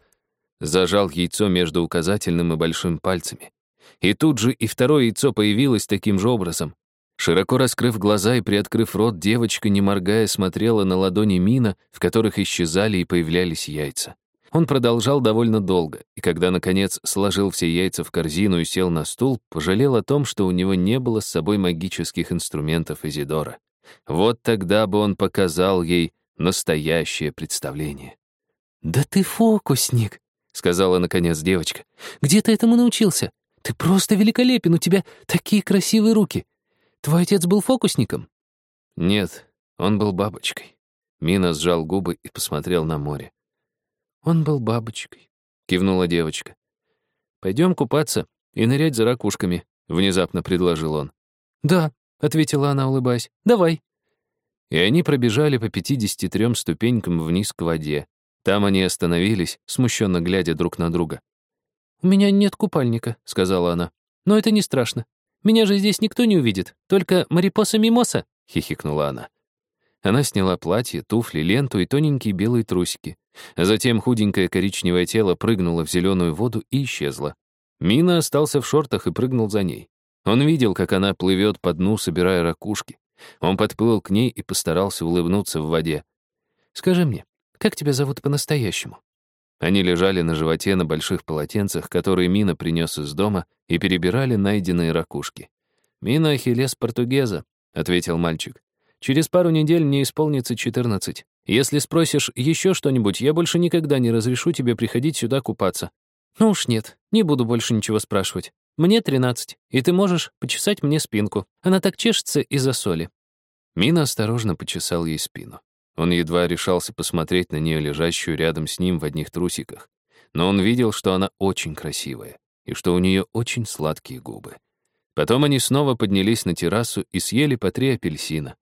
зажал яйцо между указательным и большим пальцами. И тут же и второе яйцо появилось таким же образом. Широко раскрыв глаза и приоткрыв рот, девочка, не моргая, смотрела на ладони Мина, в которых исчезали и появлялись яйца. Он продолжал довольно долго, и когда, наконец, сложил все яйца в корзину и сел на стул, пожалел о том, что у него не было с собой магических инструментов Изидора. Вот тогда бы он показал ей настоящее представление. «Да ты фокусник», — сказала наконец девочка. «Где ты этому научился? Ты просто великолепен, у тебя такие красивые руки. Твой отец был фокусником?» Нет, он был бабочкой. Мина сжал губы и посмотрел на море. «Он был бабочкой», — кивнула девочка. «Пойдем купаться и нырять за ракушками», — внезапно предложил он. «Да», — ответила она, улыбаясь. «Давай». И они пробежали по 53 ступенькам вниз к воде. Там они остановились, смущенно глядя друг на друга. «У меня нет купальника», — сказала она. «Но это не страшно. Меня же здесь никто не увидит, только Марипоса Мимоса», — хихикнула она. Она сняла платье, туфли, ленту и тоненькие белые трусики. А затем худенькое коричневое тело прыгнуло в зеленую воду и исчезло. Мина остался в шортах и прыгнул за ней. Он видел, как она плывет по дну, собирая ракушки. Он подплыл к ней и постарался улыбнуться в воде. «Скажи мне, как тебя зовут по-настоящему?» Они лежали на животе на больших полотенцах, которые Мина принес из дома, и перебирали найденные ракушки. «Мина Ахиллес Португеза», — ответил мальчик. «Через пару недель мне исполнится 14. Если спросишь еще что-нибудь, я больше никогда не разрешу тебе приходить сюда купаться». «Ну уж нет, не буду больше ничего спрашивать. Мне 13, и ты можешь почесать мне спинку. Она так чешется из-за соли». Мина осторожно почесал ей спину. Он едва решался посмотреть на нее, лежащую рядом с ним в одних трусиках. Но он видел, что она очень красивая и что у нее очень сладкие губы. Потом они снова поднялись на террасу и съели по три апельсина.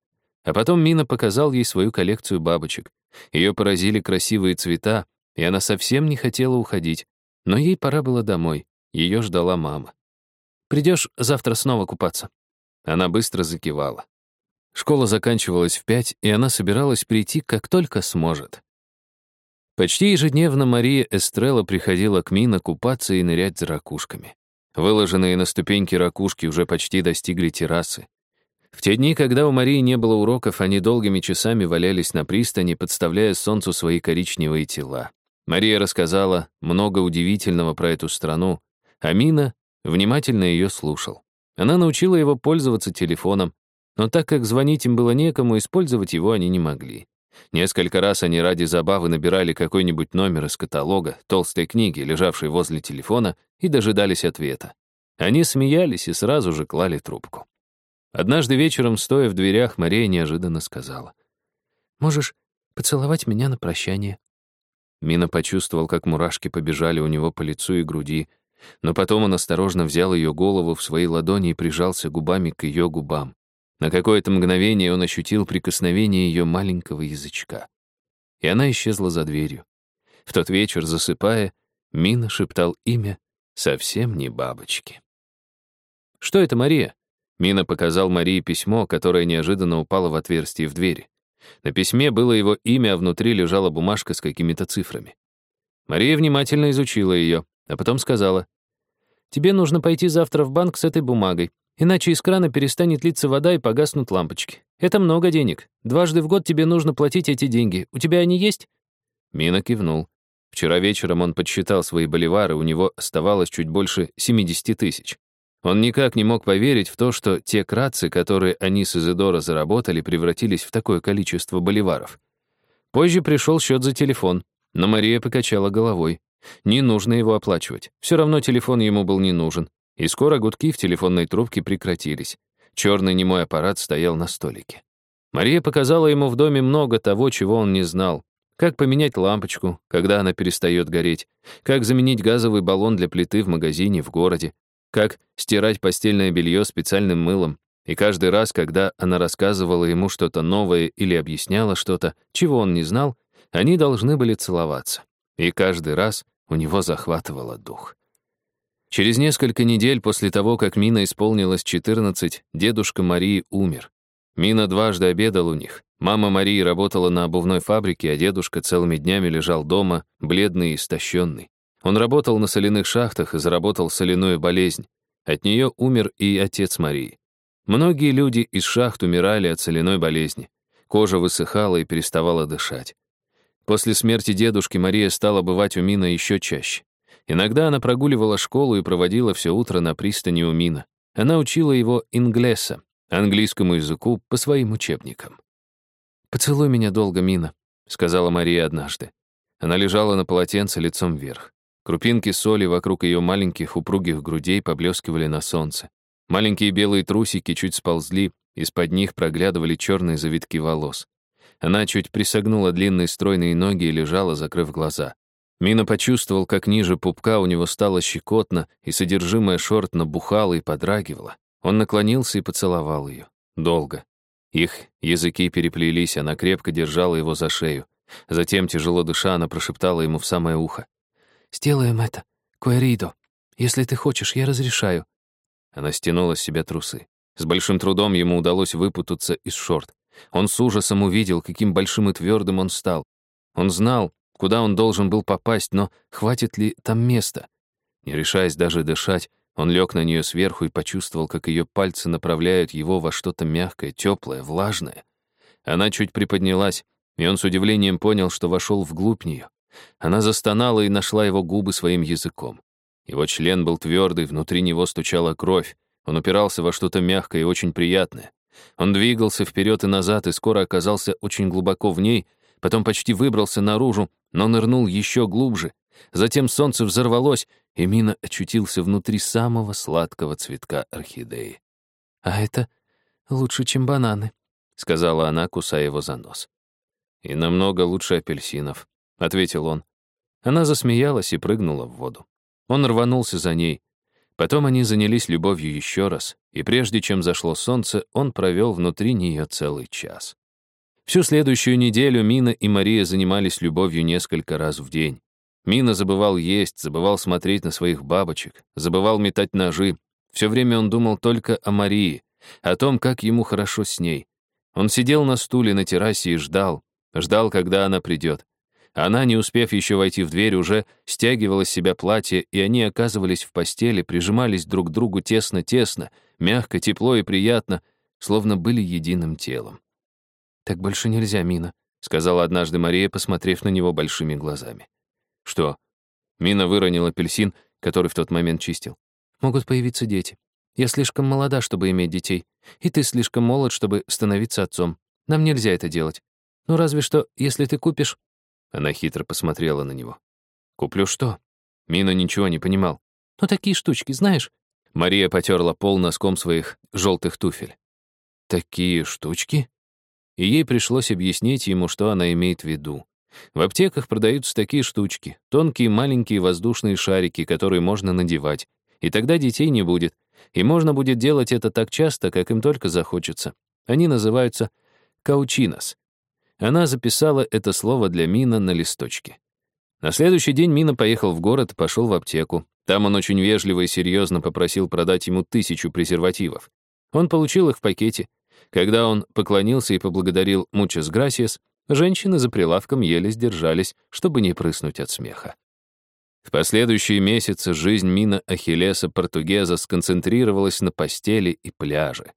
А потом Мина показал ей свою коллекцию бабочек. Ее поразили красивые цвета, и она совсем не хотела уходить. Но ей пора было домой. Ее ждала мама. «Придешь завтра снова купаться?» Она быстро закивала. Школа заканчивалась в пять, и она собиралась прийти, как только сможет. Почти ежедневно Мария Эстрелла приходила к Мина купаться и нырять за ракушками. Выложенные на ступеньки ракушки уже почти достигли террасы. В те дни, когда у Марии не было уроков, они долгими часами валялись на пристани, подставляя солнцу свои коричневые тела. Мария рассказала много удивительного про эту страну, а Мина внимательно ее слушал. Она научила его пользоваться телефоном, но так как звонить им было некому, использовать его они не могли. Несколько раз они ради забавы набирали какой-нибудь номер из каталога, толстой книги, лежавшей возле телефона, и дожидались ответа. Они смеялись и сразу же клали трубку. Однажды вечером, стоя в дверях, Мария неожиданно сказала. «Можешь поцеловать меня на прощание?» Мина почувствовал, как мурашки побежали у него по лицу и груди, но потом он осторожно взял ее голову в свои ладони и прижался губами к ее губам. На какое-то мгновение он ощутил прикосновение ее маленького язычка. И она исчезла за дверью. В тот вечер, засыпая, Мина шептал имя совсем не бабочки. «Что это, Мария?» Мина показал Марии письмо, которое неожиданно упало в отверстие в двери. На письме было его имя, а внутри лежала бумажка с какими-то цифрами. Мария внимательно изучила ее, а потом сказала, «Тебе нужно пойти завтра в банк с этой бумагой. Иначе из крана перестанет литься вода и погаснут лампочки. Это много денег. Дважды в год тебе нужно платить эти деньги. У тебя они есть?» Мина кивнул. Вчера вечером он подсчитал свои боливары, у него оставалось чуть больше 70 тысяч. Он никак не мог поверить в то, что те кратцы, которые они с Изидора заработали, превратились в такое количество боливаров. Позже пришел счет за телефон, но Мария покачала головой. Не нужно его оплачивать. Все равно телефон ему был не нужен. И скоро гудки в телефонной трубке прекратились. Черный немой аппарат стоял на столике. Мария показала ему в доме много того, чего он не знал. Как поменять лампочку, когда она перестает гореть, как заменить газовый баллон для плиты в магазине в городе, как стирать постельное белье специальным мылом. И каждый раз, когда она рассказывала ему что-то новое или объясняла что-то, чего он не знал, они должны были целоваться. И каждый раз у него захватывало дух. Через несколько недель после того, как Мина исполнилось 14, дедушка Марии умер. Мина дважды обедал у них. Мама Марии работала на обувной фабрике, а дедушка целыми днями лежал дома, бледный и истощенный. Он работал на соляных шахтах и заработал соляную болезнь. От нее умер и отец Марии. Многие люди из шахт умирали от соляной болезни. Кожа высыхала и переставала дышать. После смерти дедушки Мария стала бывать у Мина еще чаще. Иногда она прогуливала школу и проводила все утро на пристани у Мина. Она учила его инглеса, английскому языку по своим учебникам. «Поцелуй меня долго, Мина», — сказала Мария однажды. Она лежала на полотенце лицом вверх. Крупинки соли вокруг ее маленьких упругих грудей поблескивали на солнце. Маленькие белые трусики чуть сползли, из-под них проглядывали черные завитки волос. Она чуть присогнула длинные стройные ноги и лежала, закрыв глаза. Мина почувствовал, как ниже пупка у него стало щекотно, и содержимое шорт набухало и подрагивало. Он наклонился и поцеловал ее. Долго. Их языки переплелись, она крепко держала его за шею. Затем, тяжело дыша, она прошептала ему в самое ухо. «Сделаем это, Куэридо. Если ты хочешь, я разрешаю». Она стянула с себя трусы. С большим трудом ему удалось выпутаться из шорт. Он с ужасом увидел, каким большим и твердым он стал. Он знал, куда он должен был попасть, но хватит ли там места? Не решаясь даже дышать, он лег на нее сверху и почувствовал, как ее пальцы направляют его во что-то мягкое, теплое, влажное. Она чуть приподнялась, и он с удивлением понял, что вошел вглубь нее. Она застонала и нашла его губы своим языком. Его член был твердый, внутри него стучала кровь. Он упирался во что-то мягкое и очень приятное. Он двигался вперед и назад и скоро оказался очень глубоко в ней, потом почти выбрался наружу, но нырнул еще глубже. Затем солнце взорвалось, и Мина очутился внутри самого сладкого цветка орхидеи. «А это лучше, чем бананы», — сказала она, кусая его за нос. «И намного лучше апельсинов», — ответил он. Она засмеялась и прыгнула в воду. Он рванулся за ней. Потом они занялись любовью еще раз, и прежде чем зашло солнце, он провел внутри нее целый час. Всю следующую неделю Мина и Мария занимались любовью несколько раз в день. Мина забывал есть, забывал смотреть на своих бабочек, забывал метать ножи. Все время он думал только о Марии, о том, как ему хорошо с ней. Он сидел на стуле на террасе и ждал, ждал, когда она придет. Она, не успев еще войти в дверь, уже стягивала с себя платье, и они оказывались в постели, прижимались друг к другу тесно-тесно, мягко, тепло и приятно, словно были единым телом. «Так больше нельзя, Мина», — сказала однажды Мария, посмотрев на него большими глазами. «Что?» Мина выронил апельсин, который в тот момент чистил. «Могут появиться дети. Я слишком молода, чтобы иметь детей, и ты слишком молод, чтобы становиться отцом. Нам нельзя это делать. Ну, разве что, если ты купишь...» Она хитро посмотрела на него. «Куплю что?» Мина ничего не понимал. «Ну, такие штучки, знаешь?» Мария потерла пол носком своих желтых туфель. «Такие штучки?» И ей пришлось объяснить ему, что она имеет в виду. В аптеках продаются такие штучки, тонкие маленькие воздушные шарики, которые можно надевать. И тогда детей не будет. И можно будет делать это так часто, как им только захочется. Они называются каучинос. Она записала это слово для Мина на листочке. На следующий день Мина поехал в город и пошел в аптеку. Там он очень вежливо и серьезно попросил продать ему тысячу презервативов. Он получил их в пакете. Когда он поклонился и поблагодарил «Muchas gracias», женщины за прилавком еле сдержались, чтобы не прыснуть от смеха. В последующие месяцы жизнь Мина Ахиллеса Португеза сконцентрировалась на постели и пляже.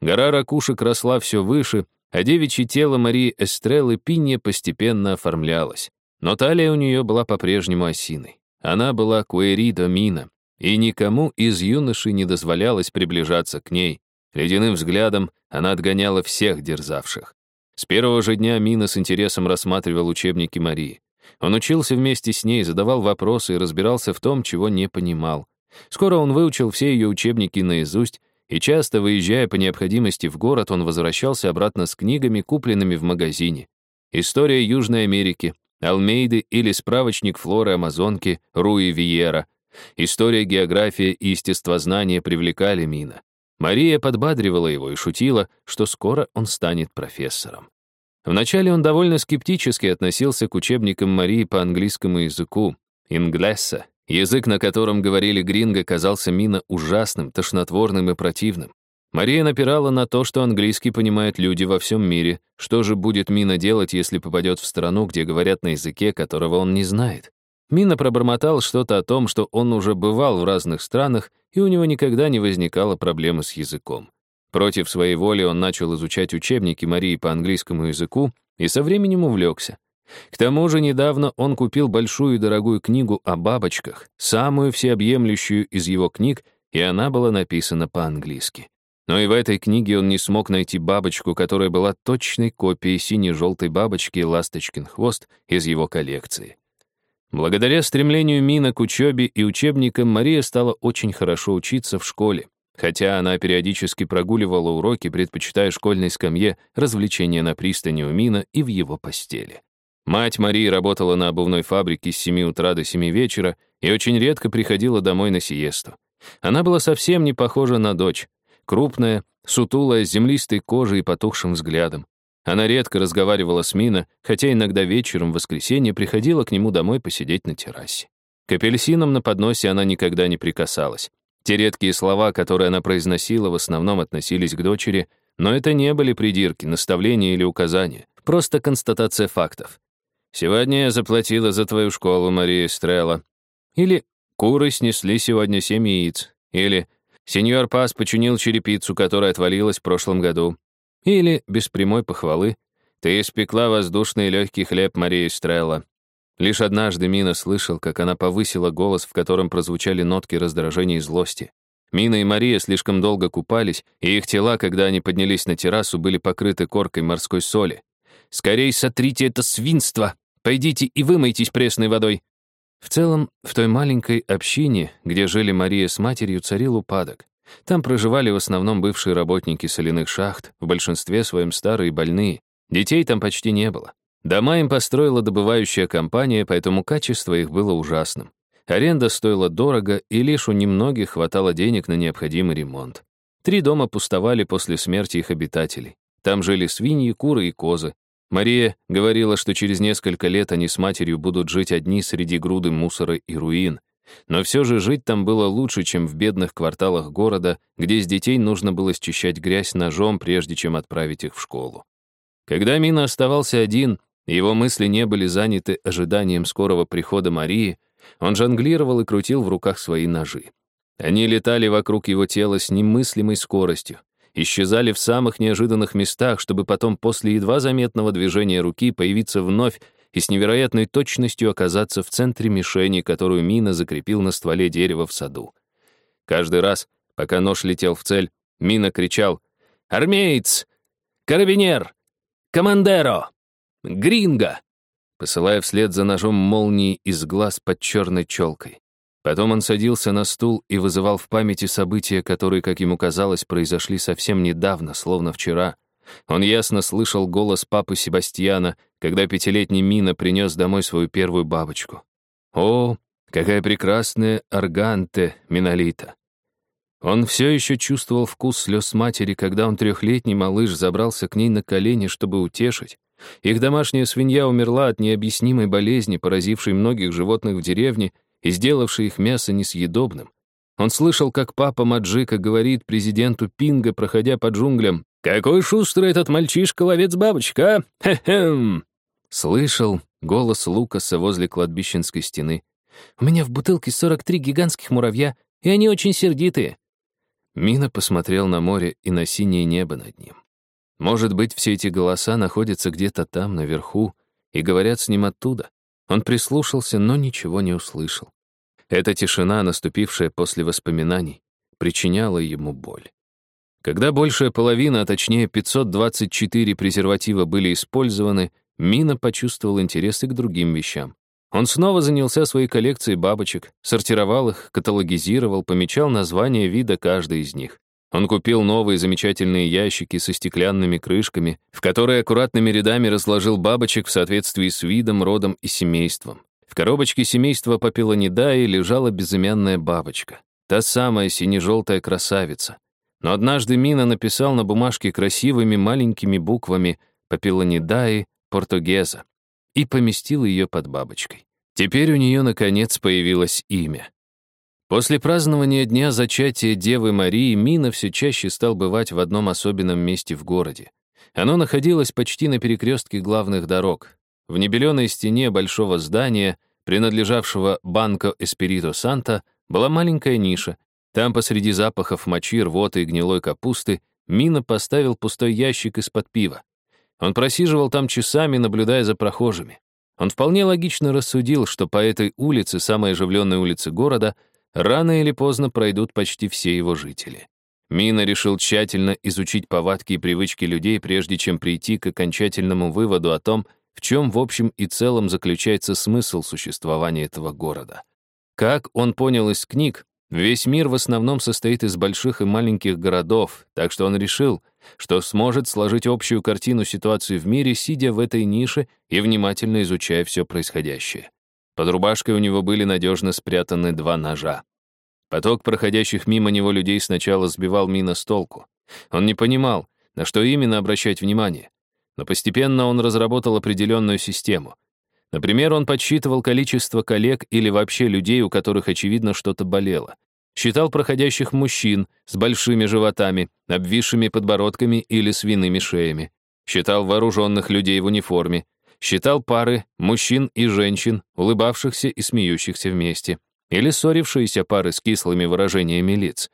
Гора ракушек росла все выше, а девичье тело Марии Эстреллы Пинья постепенно оформлялось. Но талия у нее была по-прежнему осиной. Она была Куэридо Мина, и никому из юношей не дозволялось приближаться к ней. Ледяным взглядом она отгоняла всех дерзавших. С первого же дня Мина с интересом рассматривал учебники Марии. Он учился вместе с ней, задавал вопросы и разбирался в том, чего не понимал. Скоро он выучил все ее учебники наизусть, и часто, выезжая по необходимости в город, он возвращался обратно с книгами, купленными в магазине. История Южной Америки, Алмейды или справочник флоры Амазонки Руи Виера. История, география и естествознание привлекали Мина. Мария подбадривала его и шутила, что скоро он станет профессором. Вначале он довольно скептически относился к учебникам Марии по английскому языку, инглесса, язык, на котором говорили гринго, казался Мина ужасным, тошнотворным и противным. Мария напирала на то, что английский понимают люди во всем мире. Что же будет Мина делать, если попадет в страну, где говорят на языке, которого он не знает? Мина пробормотал что-то о том, что он уже бывал в разных странах, и у него никогда не возникало проблемы с языком. Против своей воли он начал изучать учебники Марии по английскому языку и со временем увлекся. К тому же недавно он купил большую и дорогую книгу о бабочках, самую всеобъемлющую из его книг, и она была написана по-английски. Но и в этой книге он не смог найти бабочку, которая была точной копией сине-желтой бабочки «Ласточкин хвост» из его коллекции. Благодаря стремлению Мина к учебе и учебникам Мария стала очень хорошо учиться в школе, хотя она периодически прогуливала уроки, предпочитая школьной скамье развлечения на пристани у Мина и в его постели. Мать Марии работала на обувной фабрике с 7 утра до 7 вечера и очень редко приходила домой на сиесту. Она была совсем не похожа на дочь. Крупная, сутулая, с землистой кожей и потухшим взглядом. Она редко разговаривала с Мина, хотя иногда вечером в воскресенье приходила к нему домой посидеть на террасе. К апельсинам на подносе она никогда не прикасалась. Те редкие слова, которые она произносила, в основном относились к дочери, но это не были придирки, наставления или указания, просто констатация фактов. «Сегодня я заплатила за твою школу, Мария Стрелла». Или «Куры снесли сегодня семь яиц». Или «Сеньор Пас починил черепицу, которая отвалилась в прошлом году». Или, без прямой похвалы, «Ты испекла воздушный легкий хлеб, Мария Стрелла». Лишь однажды Мина слышал, как она повысила голос, в котором прозвучали нотки раздражения и злости. Мина и Мария слишком долго купались, и их тела, когда они поднялись на террасу, были покрыты коркой морской соли. «Скорей сотрите это свинство! Пойдите и вымойтесь пресной водой!» В целом, в той маленькой общине, где жили Мария с матерью, царил упадок. Там проживали в основном бывшие работники соляных шахт, в большинстве своем старые и больные. Детей там почти не было. Дома им построила добывающая компания, поэтому качество их было ужасным. Аренда стоила дорого, и лишь у немногих хватало денег на необходимый ремонт. Три дома пустовали после смерти их обитателей. Там жили свиньи, куры и козы. Мария говорила, что через несколько лет они с матерью будут жить одни среди груды мусора и руин. Но все же жить там было лучше, чем в бедных кварталах города, где с детей нужно было счищать грязь ножом, прежде чем отправить их в школу. Когда Мина оставался один, его мысли не были заняты ожиданием скорого прихода Марии, он жонглировал и крутил в руках свои ножи. Они летали вокруг его тела с немыслимой скоростью, исчезали в самых неожиданных местах, чтобы потом после едва заметного движения руки появиться вновь и с невероятной точностью оказаться в центре мишени, которую Мина закрепил на стволе дерева в саду. Каждый раз, пока нож летел в цель, Мина кричал «Армеец! Карабинер! Командеро! Гринго!» посылая вслед за ножом молнии из глаз под черной челкой. Потом он садился на стул и вызывал в памяти события, которые, как ему казалось, произошли совсем недавно, словно вчера — он ясно слышал голос папы Себастьяна, когда пятилетний Мина принес домой свою первую бабочку. О, какая прекрасная арганте Минолита! Он все еще чувствовал вкус слез матери, когда он трехлетний малыш забрался к ней на колени, чтобы утешить. Их домашняя свинья умерла от необъяснимой болезни, поразившей многих животных в деревне и сделавшей их мясо несъедобным. Он слышал, как папа Маджика говорит президенту Пинга, проходя по джунглям, «Какой шустрый этот мальчишка-ловец бабочек, а? Хе-хем!» Слышал голос Лукаса возле кладбищенской стены. «У меня в бутылке 43 гигантских муравья, и они очень сердитые». Мина посмотрел на море и на синее небо над ним. Может быть, все эти голоса находятся где-то там, наверху, и говорят с ним оттуда. Он прислушался, но ничего не услышал. Эта тишина, наступившая после воспоминаний, причиняла ему боль. Когда большая половина, а точнее 524 презерватива были использованы, Мина почувствовал интерес и к другим вещам. Он снова занялся своей коллекцией бабочек, сортировал их, каталогизировал, помечал название вида каждой из них. Он купил новые замечательные ящики со стеклянными крышками, в которые аккуратными рядами разложил бабочек в соответствии с видом, родом и семейством. В коробочке семейства Папилонидаи лежала безымянная бабочка. Та самая сине-желтая красавица. Но однажды Мина написал на бумажке красивыми маленькими буквами «Папилонидаи Португеза» и поместил ее под бабочкой. Теперь у нее, наконец, появилось имя. После празднования Дня зачатия Девы Марии Мина все чаще стал бывать в одном особенном месте в городе. Оно находилось почти на перекрестке главных дорог. В небеленой стене большого здания, принадлежавшего Банко Эспирито Санта, была маленькая ниша, там посреди запахов мочи, рвоты и гнилой капусты Мина поставил пустой ящик из-под пива. Он просиживал там часами, наблюдая за прохожими. Он вполне логично рассудил, что по этой улице, самой оживленной улице города, рано или поздно пройдут почти все его жители. Мина решил тщательно изучить повадки и привычки людей, прежде чем прийти к окончательному выводу о том, в чем в общем и целом заключается смысл существования этого города. Как он понял из книг, весь мир в основном состоит из больших и маленьких городов, так что он решил, что сможет сложить общую картину ситуации в мире, сидя в этой нише и внимательно изучая все происходящее. Под рубашкой у него были надежно спрятаны два ножа. Поток проходящих мимо него людей сначала сбивал Мина с толку. Он не понимал, на что именно обращать внимание. Но постепенно он разработал определенную систему. Например, он подсчитывал количество коллег или вообще людей, у которых, очевидно, что-то болело. Считал проходящих мужчин с большими животами, обвисшими подбородками или свиными шеями. Считал вооруженных людей в униформе. Считал пары мужчин и женщин, улыбавшихся и смеющихся вместе или ссорившиеся пары с кислыми выражениями лиц.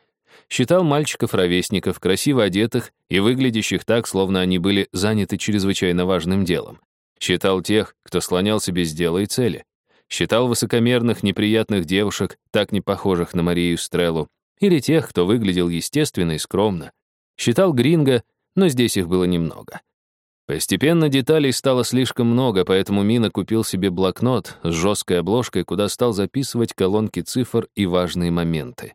Считал мальчиков-ровесников, красиво одетых и выглядящих так, словно они были заняты чрезвычайно важным делом. Считал тех, кто слонялся без дела и цели. Считал высокомерных, неприятных девушек, так не похожих на Марию Стреллу, или тех, кто выглядел естественно и скромно. Считал гринго, но здесь их было немного. Постепенно деталей стало слишком много, поэтому Мина купил себе блокнот с жесткой обложкой, куда стал записывать колонки цифр и важные моменты.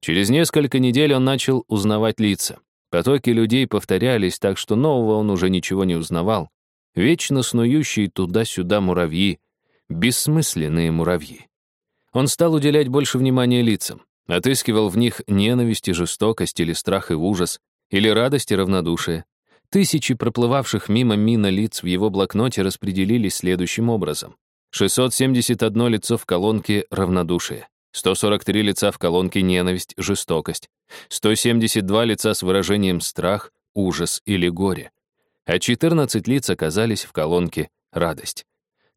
Через несколько недель он начал узнавать лица. Потоки людей повторялись, так что нового он уже ничего не узнавал. Вечно снующие туда-сюда муравьи, бессмысленные муравьи. Он стал уделять больше внимания лицам, отыскивал в них ненависть и жестокость или страх и ужас, или радость и равнодушие, Тысячи проплывавших мимо Мина лиц в его блокноте распределились следующим образом. 671 лицо в колонке «Равнодушие», 143 лица в колонке «Ненависть», «Жестокость», 172 лица с выражением «Страх», «Ужас» или «Горе», а 14 лиц оказались в колонке «Радость».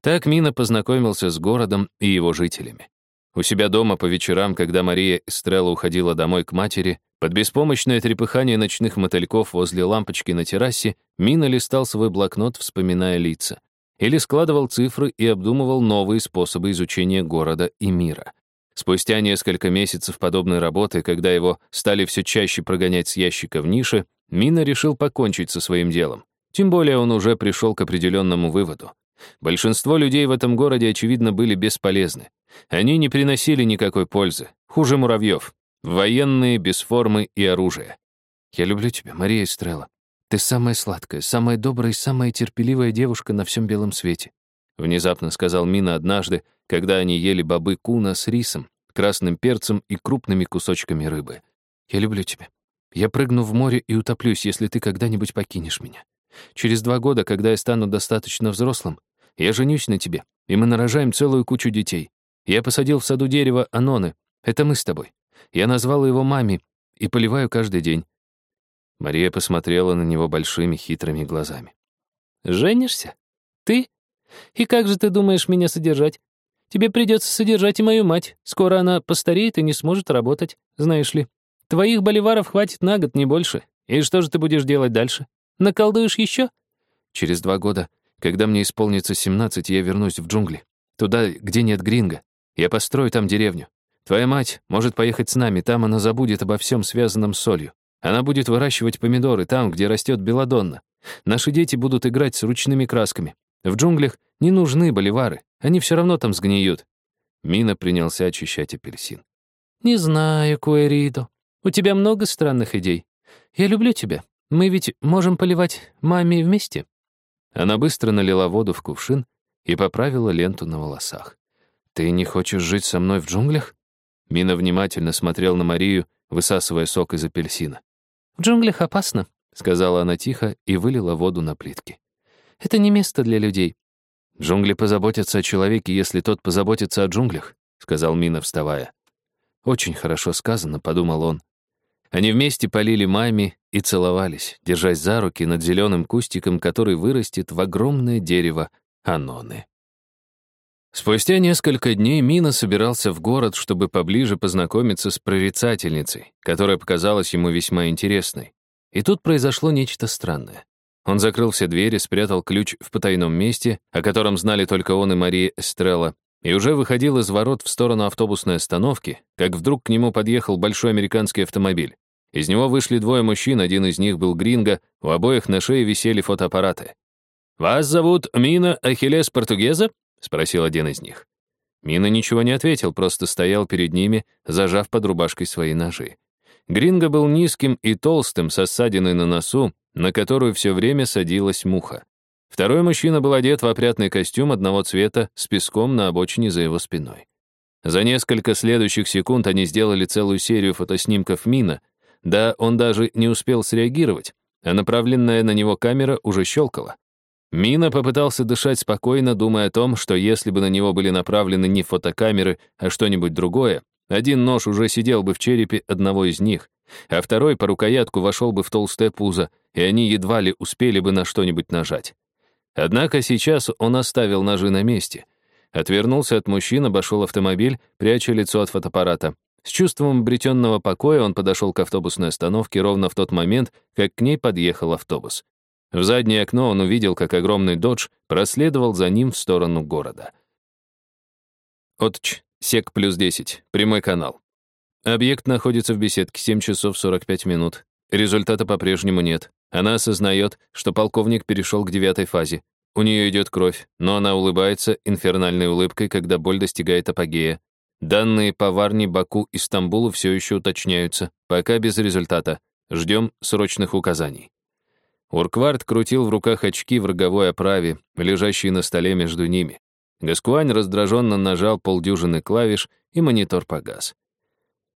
Так Мина познакомился с городом и его жителями. У себя дома по вечерам, когда Мария Эстрелла уходила домой к матери, под беспомощное трепыхание ночных мотыльков возле лампочки на террасе Мина листал свой блокнот, вспоминая лица. Или складывал цифры и обдумывал новые способы изучения города и мира. Спустя несколько месяцев подобной работы, когда его стали все чаще прогонять с ящика в нише, Мина решил покончить со своим делом. Тем более он уже пришел к определенному выводу. Большинство людей в этом городе, очевидно, были бесполезны. Они не приносили никакой пользы, хуже муравьев. Военные, без формы и оружия. Я люблю тебя, Мария Эстрелла. Ты самая сладкая, самая добрая и самая терпеливая девушка на всем белом свете. Внезапно сказал Мина однажды, когда они ели бобы куна с рисом, красным перцем и крупными кусочками рыбы. Я люблю тебя. Я прыгну в море и утоплюсь, если ты когда-нибудь покинешь меня. Через два года, когда я стану достаточно взрослым, я женюсь на тебе, и мы нарожаем целую кучу детей. Я посадил в саду дерево аноны. Это мы с тобой. Я назвала его маме и поливаю каждый день». Мария посмотрела на него большими хитрыми глазами. «Женишься? Ты? И как же ты думаешь меня содержать? Тебе придется содержать и мою мать. Скоро она постареет и не сможет работать, знаешь ли. Твоих боливаров хватит на год, не больше. И что же ты будешь делать дальше? Наколдуешь еще? Через два года, когда мне исполнится 17, я вернусь в джунгли. Туда, где нет гринга. Я построю там деревню. Твоя мать может поехать с нами, там она забудет обо всем связанном с солью. Она будет выращивать помидоры там, где растет белодонна. Наши дети будут играть с ручными красками. В джунглях не нужны боливары, они все равно там сгниют». Мина принялся очищать апельсин. «Не знаю, Куэридо. У тебя много странных идей. Я люблю тебя. Мы ведь можем поливать маме вместе». Она быстро налила воду в кувшин и поправила ленту на волосах. «Ты не хочешь жить со мной в джунглях?» Мина внимательно смотрел на Марию, высасывая сок из апельсина. «В джунглях опасно», — сказала она тихо и вылила воду на плитки. «Это не место для людей». «Джунгли позаботятся о человеке, если тот позаботится о джунглях», — сказал Мина, вставая. «Очень хорошо сказано», — подумал он. Они вместе полили маме и целовались, держась за руки над зеленым кустиком, который вырастет в огромное дерево аноны. Спустя несколько дней Мина собирался в город, чтобы поближе познакомиться с прорицательницей, которая показалась ему весьма интересной. И тут произошло нечто странное. Он закрыл все двери, спрятал ключ в потайном месте, о котором знали только он и Мария Эстрелла, и уже выходил из ворот в сторону автобусной остановки, как вдруг к нему подъехал большой американский автомобиль. Из него вышли двое мужчин, один из них был гринго, у обоих на шее висели фотоаппараты. «Вас зовут Мина Ахиллес Португеза?» — спросил один из них. Мина ничего не ответил, просто стоял перед ними, зажав под рубашкой свои ножи. Гринго был низким и толстым, со ссадиной на носу, на которую все время садилась муха. Второй мужчина был одет в опрятный костюм одного цвета с песком на обочине за его спиной. За несколько следующих секунд они сделали целую серию фотоснимков Мина. Да, он даже не успел среагировать, а направленная на него камера уже щелкала. Мина попытался дышать спокойно, думая о том, что если бы на него были направлены не фотокамеры, а что-нибудь другое, один нож уже сидел бы в черепе одного из них, а второй по рукоятку вошел бы в толстое пузо, и они едва ли успели бы на что-нибудь нажать. Однако сейчас он оставил ножи на месте. Отвернулся от мужчин, обошел автомобиль, пряча лицо от фотоаппарата. С чувством обретенного покоя он подошел к автобусной остановке ровно в тот момент, как к ней подъехал автобус. В заднее окно он увидел, как огромный додж проследовал за ним в сторону города. Отч, сек плюс 10, прямой канал. Объект находится в беседке 7 часов 45 минут. Результата по-прежнему нет. Она осознает, что полковник перешел к девятой фазе. У нее идет кровь, но она улыбается инфернальной улыбкой, когда боль достигает апогея. Данные по Варне, Баку и Стамбулу все еще уточняются, пока без результата. Ждем срочных указаний. Урквард крутил в руках очки в роговой оправе, лежащие на столе между ними. Гаскуань раздраженно нажал полдюжины клавиш, и монитор погас.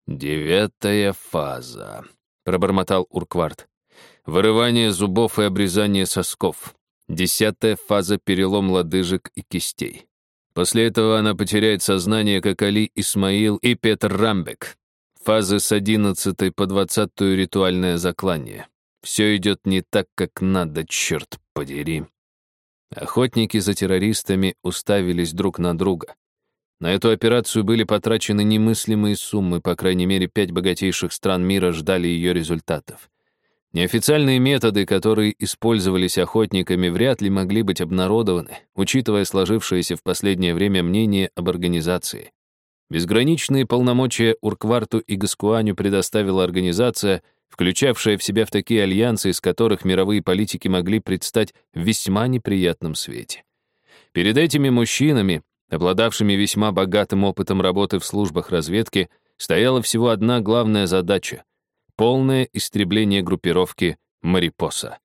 «Девятая фаза», — пробормотал Урквард. «Вырывание зубов и обрезание сосков. Десятая фаза — перелом лодыжек и кистей. После этого она потеряет сознание, как Али Исмаил и Петр Рамбек. Фазы с одиннадцатой по двадцатую ритуальное заклание. Все идет не так, как надо, черт подери. Охотники за террористами уставились друг на друга. На эту операцию были потрачены немыслимые суммы, по крайней мере, пять богатейших стран мира ждали ее результатов. Неофициальные методы, которые использовались охотниками, вряд ли могли быть обнародованы, учитывая сложившееся в последнее время мнение об организации. Безграничные полномочия Уркварту и Гаскуаню предоставила организация, включавшая в себя в такие альянсы, из которых мировые политики могли предстать в весьма неприятном свете. Перед этими мужчинами, обладавшими весьма богатым опытом работы в службах разведки, стояла всего одна главная задача — полное истребление группировки «Марипоса».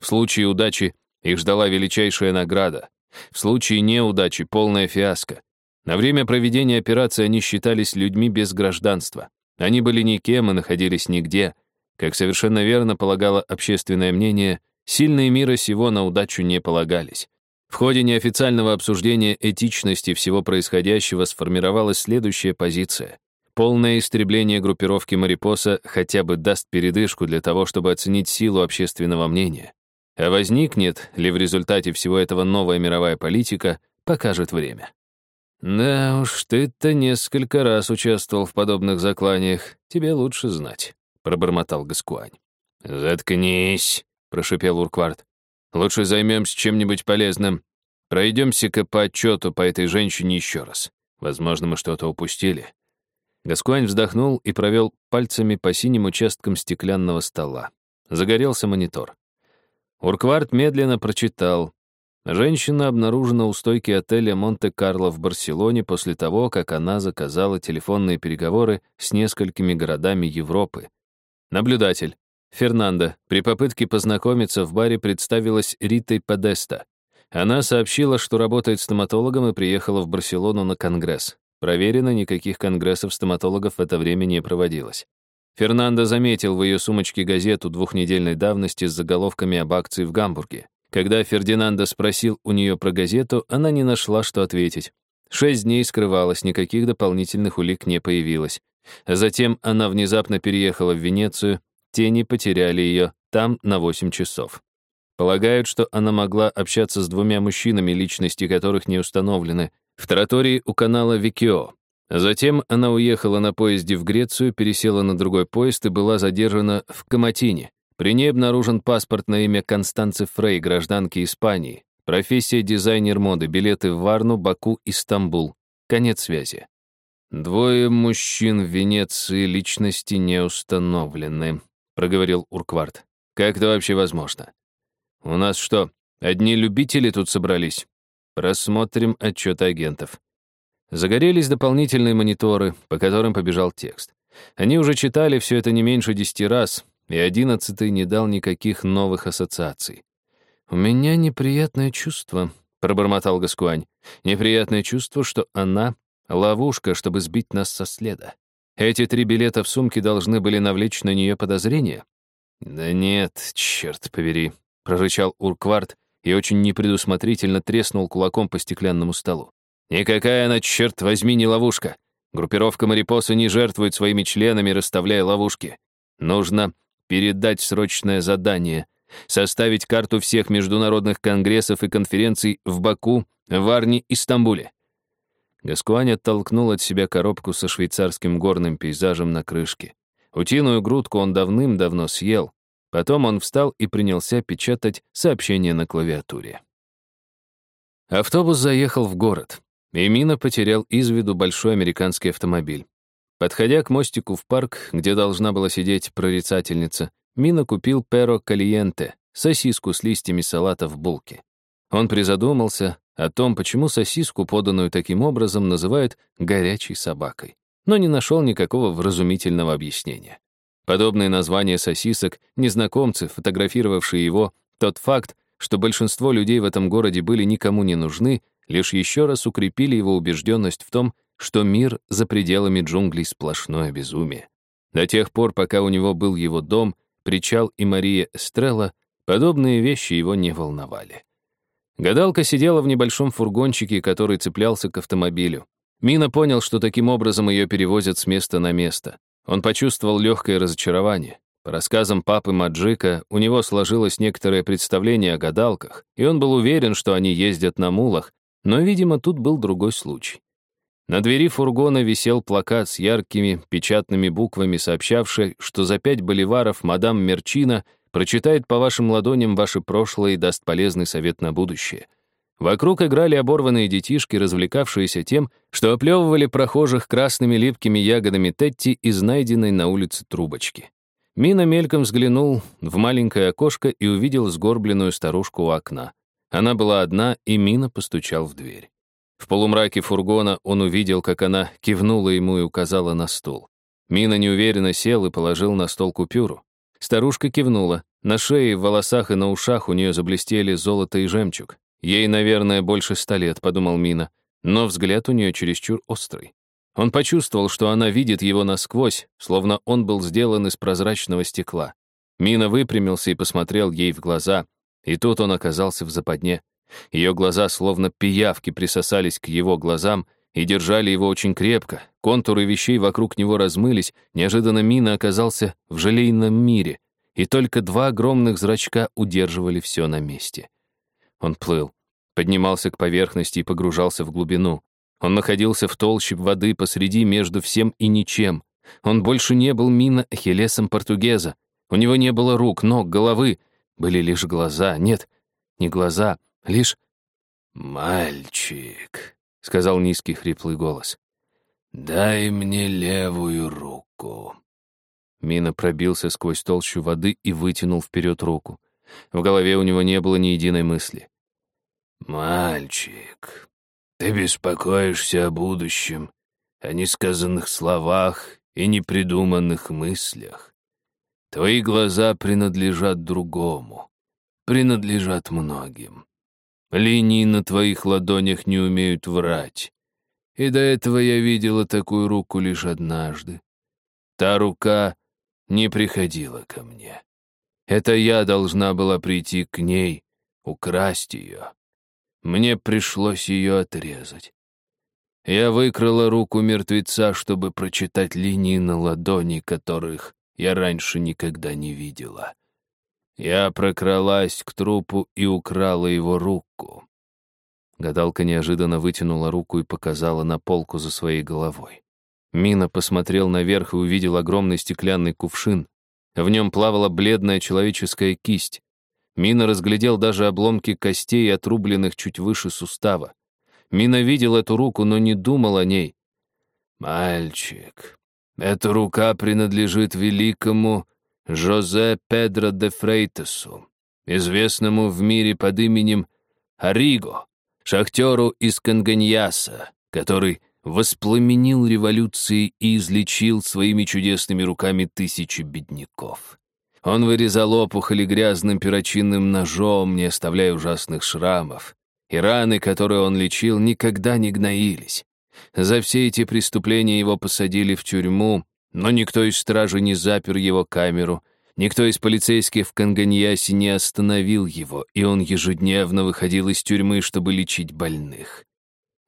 В случае удачи их ждала величайшая награда, в случае неудачи — полная фиаско. На время проведения операции они считались людьми без гражданства. Они были никем и находились нигде. Как совершенно верно полагало общественное мнение, сильные мира сего на удачу не полагались. В ходе неофициального обсуждения этичности всего происходящего сформировалась следующая позиция. Полное истребление группировки Марипоса хотя бы даст передышку для того, чтобы оценить силу общественного мнения. А возникнет ли в результате всего этого новая мировая политика, покажет время. «Да уж, ты-то несколько раз участвовал в подобных закланиях. Тебе лучше знать», — пробормотал Гаскуань. «Заткнись», — прошипел Урквард. «Лучше займемся чем-нибудь полезным. Пройдемся-ка по отчету по этой женщине еще раз. Возможно, мы что-то упустили». Гаскуань вздохнул и провел пальцами по синим участкам стеклянного стола. Загорелся монитор. Урквард медленно прочитал Женщина обнаружена у стойки отеля Монте-Карло в Барселоне после того, как она заказала телефонные переговоры с несколькими городами Европы. Наблюдатель. Фернанда при попытке познакомиться в баре представилась Ритой Подеста. Она сообщила, что работает стоматологом и приехала в Барселону на конгресс. Проверено, никаких конгрессов стоматологов в это время не проводилось. Фернандо заметил в ее сумочке газету двухнедельной давности с заголовками об акции в Гамбурге. Когда Фердинанда спросил у нее про газету, она не нашла, что ответить. Шесть дней скрывалась, никаких дополнительных улик не появилось. Затем она внезапно переехала в Венецию, тени потеряли ее там на восемь часов. Полагают, что она могла общаться с двумя мужчинами, личности которых не установлены, в тротории у канала Викио. Затем она уехала на поезде в Грецию, пересела на другой поезд и была задержана в Каматине. При ней обнаружен паспорт на имя Констанцы Фрей, гражданки Испании. Профессия дизайнер моды, билеты в Варну, Баку и Стамбул. Конец связи. Двое мужчин в Венеции личности не установлены, проговорил Урквард. «Как это вообще возможно? У нас что, одни любители тут собрались? Просмотрим отчеты агентов». Загорелись дополнительные мониторы, по которым побежал текст. Они уже читали все это не меньше десяти раз, и одиннадцатый не дал никаких новых ассоциаций. «У меня неприятное чувство», — пробормотал Гаскуань. «Неприятное чувство, что она — ловушка, чтобы сбить нас со следа. Эти три билета в сумке должны были навлечь на нее подозрения». «Да нет, черт побери», — прорычал Урквард и очень непредусмотрительно треснул кулаком по стеклянному столу. «Никакая она, черт возьми, не ловушка. Группировка Марипоса не жертвует своими членами, расставляя ловушки. Нужно передать срочное задание, составить карту всех международных конгрессов и конференций в Баку, Варне и Стамбуле. Гаскуань оттолкнул от себя коробку со швейцарским горным пейзажем на крышке. Утиную грудку он давным-давно съел. Потом он встал и принялся печатать сообщение на клавиатуре. Автобус заехал в город, и Мина потерял из виду большой американский автомобиль. Подходя к мостику в парк, где должна была сидеть прорицательница, Мина купил перо калиенте, сосиску с листьями салата в булке. Он призадумался о том, почему сосиску, поданную таким образом, называют «горячей собакой», но не нашел никакого вразумительного объяснения. Подобные названия сосисок, незнакомцы, фотографировавшие его, тот факт, что большинство людей в этом городе были никому не нужны, лишь еще раз укрепили его убежденность в том, что мир за пределами джунглей сплошное безумие. До тех пор, пока у него был его дом, причал и Мария Эстрелла, подобные вещи его не волновали. Гадалка сидела в небольшом фургончике, который цеплялся к автомобилю. Мина понял, что таким образом ее перевозят с места на место. Он почувствовал легкое разочарование. По рассказам папы Маджика, у него сложилось некоторое представление о гадалках, и он был уверен, что они ездят на мулах, но, видимо, тут был другой случай. На двери фургона висел плакат с яркими печатными буквами, сообщавший, что за пять боливаров мадам Мерчина прочитает по вашим ладоням ваше прошлое и даст полезный совет на будущее. Вокруг играли оборванные детишки, развлекавшиеся тем, что оплевывали прохожих красными липкими ягодами Тетти из найденной на улице трубочки. Мина мельком взглянул в маленькое окошко и увидел сгорбленную старушку у окна. Она была одна, и Мина постучал в дверь. В полумраке фургона он увидел, как она кивнула ему и указала на стул. Мина неуверенно сел и положил на стол купюру. Старушка кивнула. На шее, в волосах и на ушах у нее заблестели золото и жемчуг. Ей, наверное, больше ста лет, подумал Мина, но взгляд у нее чересчур острый. Он почувствовал, что она видит его насквозь, словно он был сделан из прозрачного стекла. Мина выпрямился и посмотрел ей в глаза, и тут он оказался в западне. Ее глаза, словно пиявки, присосались к его глазам и держали его очень крепко. Контуры вещей вокруг него размылись, неожиданно Мина оказался в желейном мире, и только два огромных зрачка удерживали все на месте. Он плыл, поднимался к поверхности и погружался в глубину. Он находился в толще воды посреди между всем и ничем. Он больше не был Мина Ахиллесом Португеза. У него не было рук, ног, головы. Были лишь глаза. Нет, не глаза, Лишь «Мальчик», — сказал низкий хриплый голос, — «дай мне левую руку». Мина пробился сквозь толщу воды и вытянул вперед руку. В голове у него не было ни единой мысли. «Мальчик, ты беспокоишься о будущем, о несказанных словах и непридуманных мыслях. Твои глаза принадлежат другому, принадлежат многим. Линии на твоих ладонях не умеют врать. И до этого я видела такую руку лишь однажды. Та рука не приходила ко мне. Это я должна была прийти к ней, украсть ее. Мне пришлось ее отрезать. Я выкрала руку мертвеца, чтобы прочитать линии на ладони, которых я раньше никогда не видела. Я прокралась к трупу и украла его руку. Гадалка неожиданно вытянула руку и показала на полку за своей головой. Мина посмотрел наверх и увидел огромный стеклянный кувшин. В нем плавала бледная человеческая кисть. Мина разглядел даже обломки костей, отрубленных чуть выше сустава. Мина видел эту руку, но не думал о ней. «Мальчик, эта рука принадлежит великому Жозе Педро де Фрейтесу, известному в мире под именем Ариго, шахтеру из Канганьяса, который воспламенил революции и излечил своими чудесными руками тысячи бедняков. Он вырезал опухоли грязным перочинным ножом, не оставляя ужасных шрамов, и раны, которые он лечил, никогда не гноились. За все эти преступления его посадили в тюрьму, но никто из стражи не запер его камеру, никто из полицейских в Канганьясе не остановил его, и он ежедневно выходил из тюрьмы, чтобы лечить больных.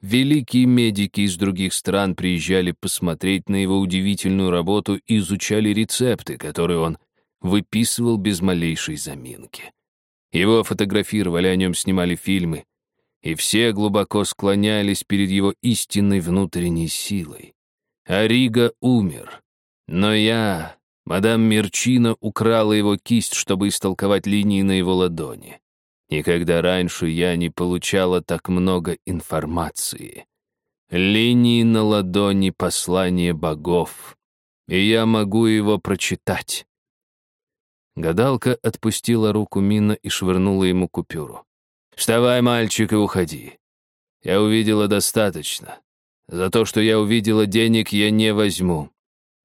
Великие медики из других стран приезжали посмотреть на его удивительную работу и изучали рецепты, которые он выписывал без малейшей заминки. Его фотографировали, о нем снимали фильмы, и все глубоко склонялись перед его истинной внутренней силой. Арига умер, но я, мадам Мерчина, украла его кисть, чтобы истолковать линии на его ладони. Никогда раньше я не получала так много информации. Линии на ладони — послание богов, и я могу его прочитать. Гадалка отпустила руку Мина и швырнула ему купюру. «Вставай, мальчик, и уходи. Я увидела достаточно. За то, что я увидела, денег я не возьму.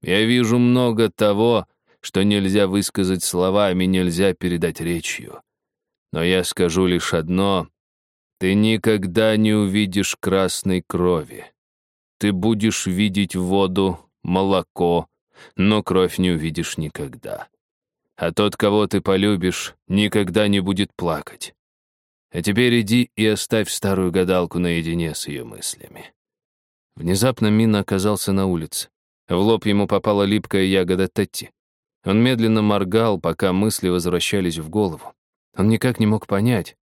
Я вижу много того, что нельзя высказать словами, нельзя передать речью. Но я скажу лишь одно. Ты никогда не увидишь красной крови. Ты будешь видеть воду, молоко, но кровь не увидишь никогда. А тот, кого ты полюбишь, никогда не будет плакать. А теперь иди и оставь старую гадалку наедине с ее мыслями. Внезапно Мина оказался на улице. В лоб ему попала липкая ягода Тетти. Он медленно моргал, пока мысли возвращались в голову. Он никак не мог понять,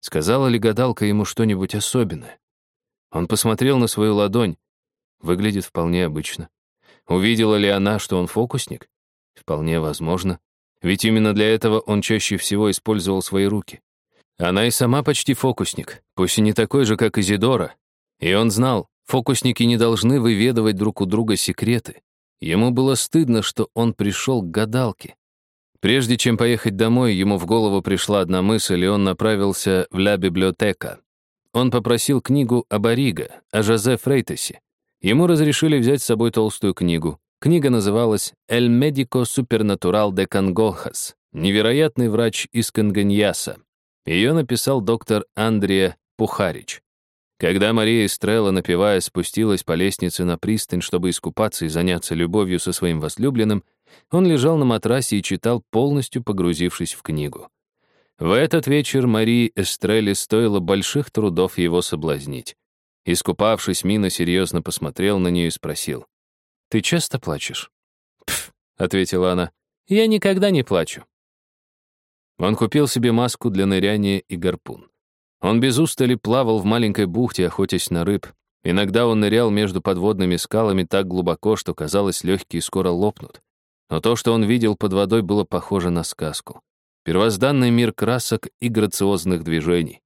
сказала ли гадалка ему что-нибудь особенное. Он посмотрел на свою ладонь. Выглядит вполне обычно. Увидела ли она, что он фокусник? Вполне возможно. Ведь именно для этого он чаще всего использовал свои руки. Она и сама почти фокусник, пусть и не такой же, как Изидора. И он знал, фокусники не должны выведывать друг у друга секреты. Ему было стыдно, что он пришел к гадалке. Прежде чем поехать домой, ему в голову пришла одна мысль, и он направился в ля библиотека. Он попросил книгу об Ориго, о Жозе Фрейтесе. Ему разрешили взять с собой толстую книгу. Книга называлась «El médico supernatural de Congojas» — «Невероятный врач из Конганьяса». Ее написал доктор Андрия Пухарич. Когда Мария Эстрелла, напевая, спустилась по лестнице на пристань, чтобы искупаться и заняться любовью со своим возлюбленным, он лежал на матрасе и читал, полностью погрузившись в книгу. В этот вечер Марии Эстрелле стоило больших трудов его соблазнить. Искупавшись, Мина серьезно посмотрел на нее и спросил. «Ты часто плачешь?» «Пф», — ответила она, — «я никогда не плачу». Он купил себе маску для ныряния и гарпун. Он без устали плавал в маленькой бухте, охотясь на рыб. Иногда он нырял между подводными скалами так глубоко, что казалось, легкие скоро лопнут. Но то, что он видел под водой, было похоже на сказку. Первозданный мир красок и грациозных движений.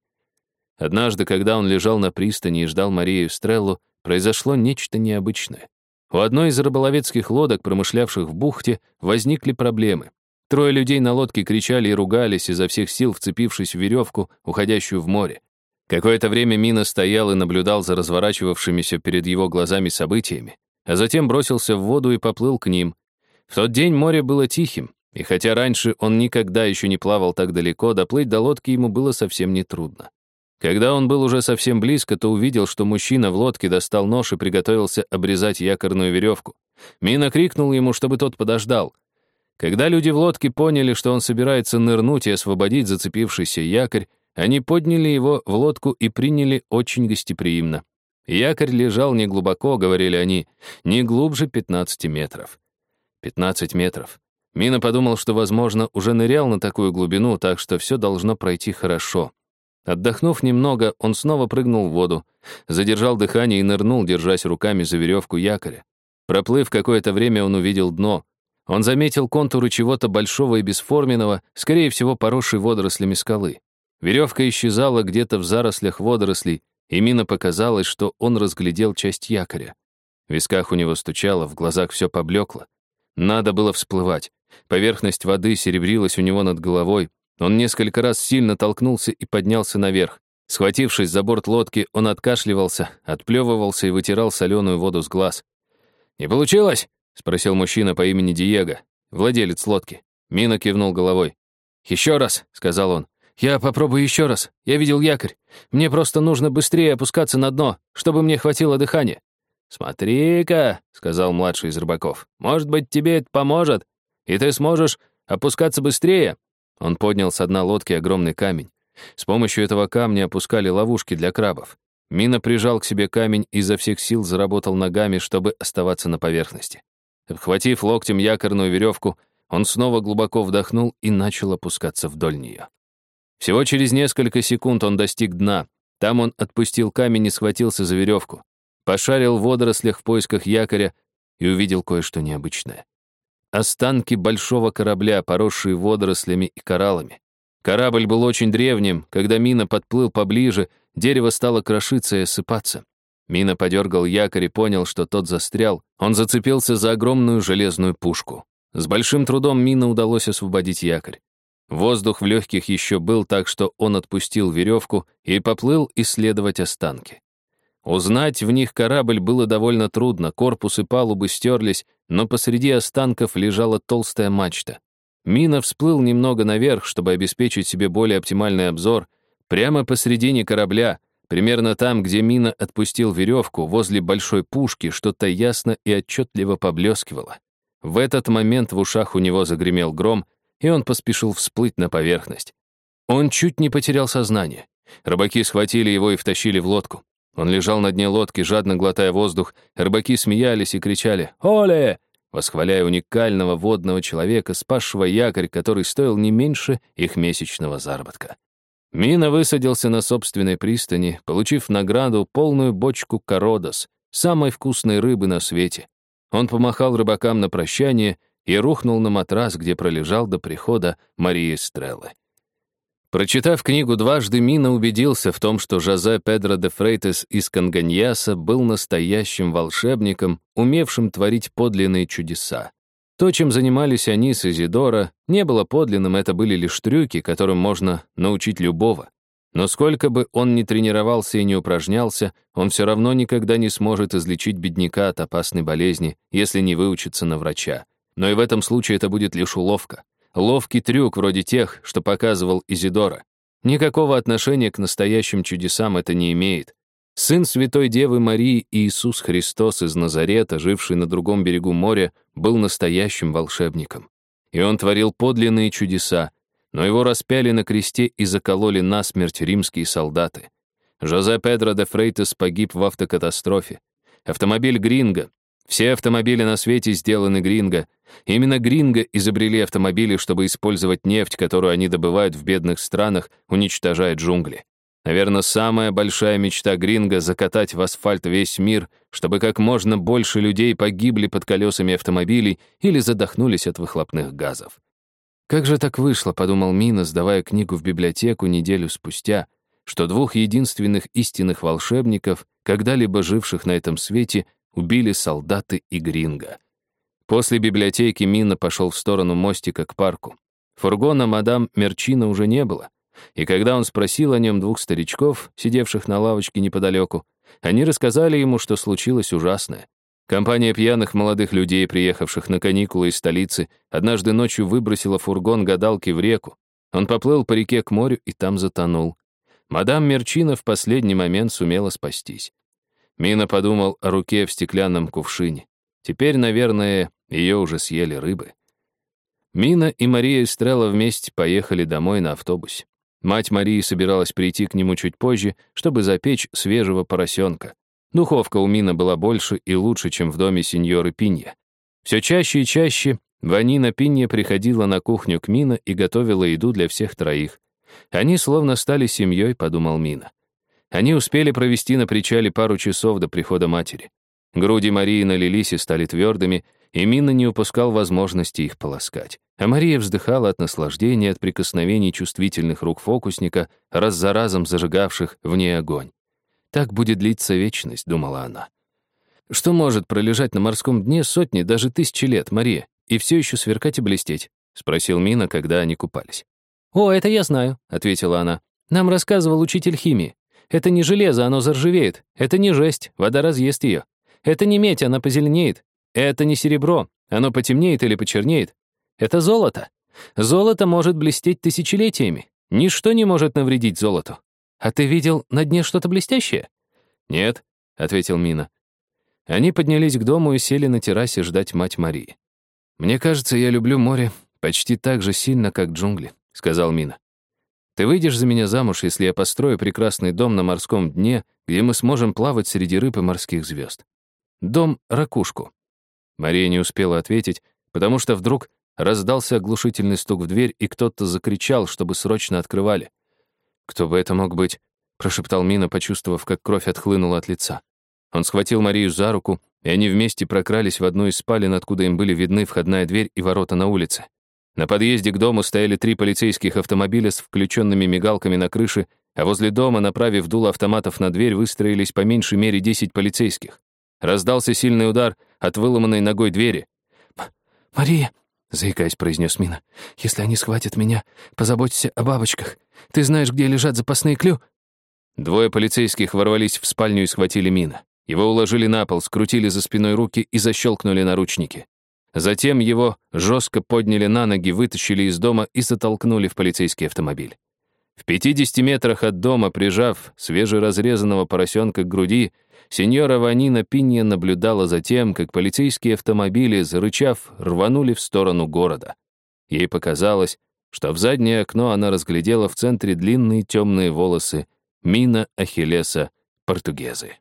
Однажды, когда он лежал на пристани и ждал Марию Стреллу, произошло нечто необычное. У одной из рыболовецких лодок, промышлявших в бухте, возникли проблемы. Трое людей на лодке кричали и ругались, изо всех сил вцепившись в веревку, уходящую в море. Какое-то время Мина стоял и наблюдал за разворачивавшимися перед его глазами событиями, а затем бросился в воду и поплыл к ним, в тот день море было тихим, и хотя раньше он никогда еще не плавал так далеко, доплыть до лодки ему было совсем нетрудно. Когда он был уже совсем близко, то увидел, что мужчина в лодке достал нож и приготовился обрезать якорную веревку. Мина крикнул ему, чтобы тот подождал. Когда люди в лодке поняли, что он собирается нырнуть и освободить зацепившийся якорь, они подняли его в лодку и приняли очень гостеприимно. Якорь лежал неглубоко, говорили они, не глубже 15 метров. 15 метров. Мина подумал, что, возможно, уже нырял на такую глубину, так что все должно пройти хорошо. Отдохнув немного, он снова прыгнул в воду, задержал дыхание и нырнул, держась руками за веревку якоря. Проплыв какое-то время, он увидел дно. Он заметил контуры чего-то большого и бесформенного, скорее всего, поросшей водорослями скалы. Веревка исчезала где-то в зарослях водорослей, и Мина показалось, что он разглядел часть якоря. В висках у него стучало, в глазах все поблекло. Надо было всплывать. Поверхность воды серебрилась у него над головой. Он несколько раз сильно толкнулся и поднялся наверх. Схватившись за борт лодки, он откашливался, отплевывался и вытирал соленую воду с глаз. «Не получилось?» — спросил мужчина по имени Диего, владелец лодки. Мина кивнул головой. «Еще раз», — сказал он. «Я попробую еще раз. Я видел якорь. Мне просто нужно быстрее опускаться на дно, чтобы мне хватило дыхания». «Смотри-ка», — сказал младший из рыбаков, «может быть, тебе это поможет, и ты сможешь опускаться быстрее». Он поднял с дна лодки огромный камень. С помощью этого камня опускали ловушки для крабов. Мина прижал к себе камень и изо всех сил заработал ногами, чтобы оставаться на поверхности. Обхватив локтем якорную веревку, он снова глубоко вдохнул и начал опускаться вдоль нее. Всего через несколько секунд он достиг дна. Там он отпустил камень и схватился за веревку. Пошарил в водорослях в поисках якоря и увидел кое-что необычное. Останки большого корабля, поросшие водорослями и кораллами. Корабль был очень древним. Когда Мина подплыл поближе, дерево стало крошиться и осыпаться. Мина подергал якорь и понял, что тот застрял. Он зацепился за огромную железную пушку. С большим трудом Мина удалось освободить якорь. Воздух в легких еще был, так что он отпустил веревку и поплыл исследовать останки. Узнать в них корабль было довольно трудно, корпус и палубы стерлись, но посреди останков лежала толстая мачта. Мина всплыл немного наверх, чтобы обеспечить себе более оптимальный обзор. Прямо посредине корабля, примерно там, где Мина отпустил веревку, возле большой пушки, что-то ясно и отчетливо поблескивало. В этот момент в ушах у него загремел гром, и он поспешил всплыть на поверхность. Он чуть не потерял сознание. Рыбаки схватили его и втащили в лодку. Он лежал на дне лодки, жадно глотая воздух. Рыбаки смеялись и кричали «Оле!», восхваляя уникального водного человека, спасшего якорь, который стоил не меньше их месячного заработка. Мина высадился на собственной пристани, получив награду полную бочку кородос, самой вкусной рыбы на свете. Он помахал рыбакам на прощание и рухнул на матрас, где пролежал до прихода Марии Стреллы. Прочитав книгу дважды, Мина убедился в том, что Жозе Педро де Фрейтес из Канганьяса был настоящим волшебником, умевшим творить подлинные чудеса. То, чем занимались они с Изидора, не было подлинным, это были лишь трюки, которым можно научить любого. Но сколько бы он ни тренировался и не упражнялся, он все равно никогда не сможет излечить бедняка от опасной болезни, если не выучится на врача. Но и в этом случае это будет лишь уловка. Ловкий трюк вроде тех, что показывал Изидора. Никакого отношения к настоящим чудесам это не имеет. Сын Святой Девы Марии Иисус Христос из Назарета, живший на другом берегу моря, был настоящим волшебником. И он творил подлинные чудеса, но его распяли на кресте и закололи насмерть римские солдаты. Жозе Педро де Фрейтес погиб в автокатастрофе. Автомобиль Гринго, все автомобили на свете сделаны Гринго. Именно Гринго изобрели автомобили, чтобы использовать нефть, которую они добывают в бедных странах, уничтожая джунгли. Наверное, самая большая мечта Гринго — закатать в асфальт весь мир, чтобы как можно больше людей погибли под колесами автомобилей или задохнулись от выхлопных газов. «Как же так вышло», — подумал Мина, сдавая книгу в библиотеку неделю спустя, что двух единственных истинных волшебников, когда-либо живших на этом свете, убили солдаты и Гринго. После библиотеки Мина пошел в сторону мостика к парку. Фургона мадам Мерчина уже не было, и когда он спросил о нем двух старичков, сидевших на лавочке неподалеку, они рассказали ему, что случилось ужасное. Компания пьяных молодых людей, приехавших на каникулы из столицы, однажды ночью выбросила фургон гадалки в реку. Он поплыл по реке к морю и там затонул. Мадам Мерчина в последний момент сумела спастись. Мина подумал о руке в стеклянном кувшине. Теперь, наверное, ее уже съели рыбы. Мина и Мария Эстрелла вместе поехали домой на автобусе. Мать Марии собиралась прийти к нему чуть позже, чтобы запечь свежего поросенка. Духовка у Мина была больше и лучше, чем в доме сеньоры Пинья. Все чаще и чаще Ванина Пинья приходила на кухню к Мина и готовила еду для всех троих. Они словно стали семьей, подумал Мина. Они успели провести на причале пару часов до прихода матери. Груди Марии налились и стали твердыми, и Мина не упускал возможности их полоскать. А Мария вздыхала от наслаждения от прикосновений чувствительных рук фокусника, раз за разом зажигавших в ней огонь. «Так будет длиться вечность», — думала она. «Что может пролежать на морском дне сотни, даже тысячи лет, Мария? и все еще сверкать и блестеть?» — спросил Мина, когда они купались. «О, это я знаю», — ответила она. «Нам рассказывал учитель химии. Это не железо, оно заржавеет. Это не жесть, вода разъест ее. Это не медь, она позеленеет. Это не серебро, оно потемнеет или почернеет. Это золото. Золото может блестеть тысячелетиями. Ничто не может навредить золоту. А ты видел на дне что-то блестящее? Нет, ответил Мина. Они поднялись к дому и сели на террасе ждать мать Марии. Мне кажется, я люблю море почти так же сильно, как джунгли, сказал Мина. Ты выйдешь за меня замуж, если я построю прекрасный дом на морском дне, где мы сможем плавать среди рыб и морских звезд. Дом-ракушку. Мария не успела ответить, потому что вдруг раздался оглушительный стук в дверь, и кто-то закричал, чтобы срочно открывали. «Кто бы это мог быть?» — прошептал Мина, почувствовав, как кровь отхлынула от лица. Он схватил Марию за руку, и они вместе прокрались в одну из спален, откуда им были видны входная дверь и ворота на улице. На подъезде к дому стояли три полицейских автомобиля с включенными мигалками на крыше, а возле дома, направив дуло автоматов на дверь, выстроились по меньшей мере 10 полицейских. Раздался сильный удар от выломанной ногой двери. «Мария», — заикаясь, произнес Мина, «если они схватят меня, позаботься о бабочках. Ты знаешь, где лежат запасные клю?» Двое полицейских ворвались в спальню и схватили Мина. Его уложили на пол, скрутили за спиной руки и защелкнули наручники. Затем его жестко подняли на ноги, вытащили из дома и затолкнули в полицейский автомобиль. В 50 метрах от дома, прижав свежеразрезанного поросенка к груди, сеньора Ванина Пинья наблюдала за тем, как полицейские автомобили, зарычав, рванули в сторону города. Ей показалось, что в заднее окно она разглядела в центре длинные темные волосы Мина Ахиллеса Португезы.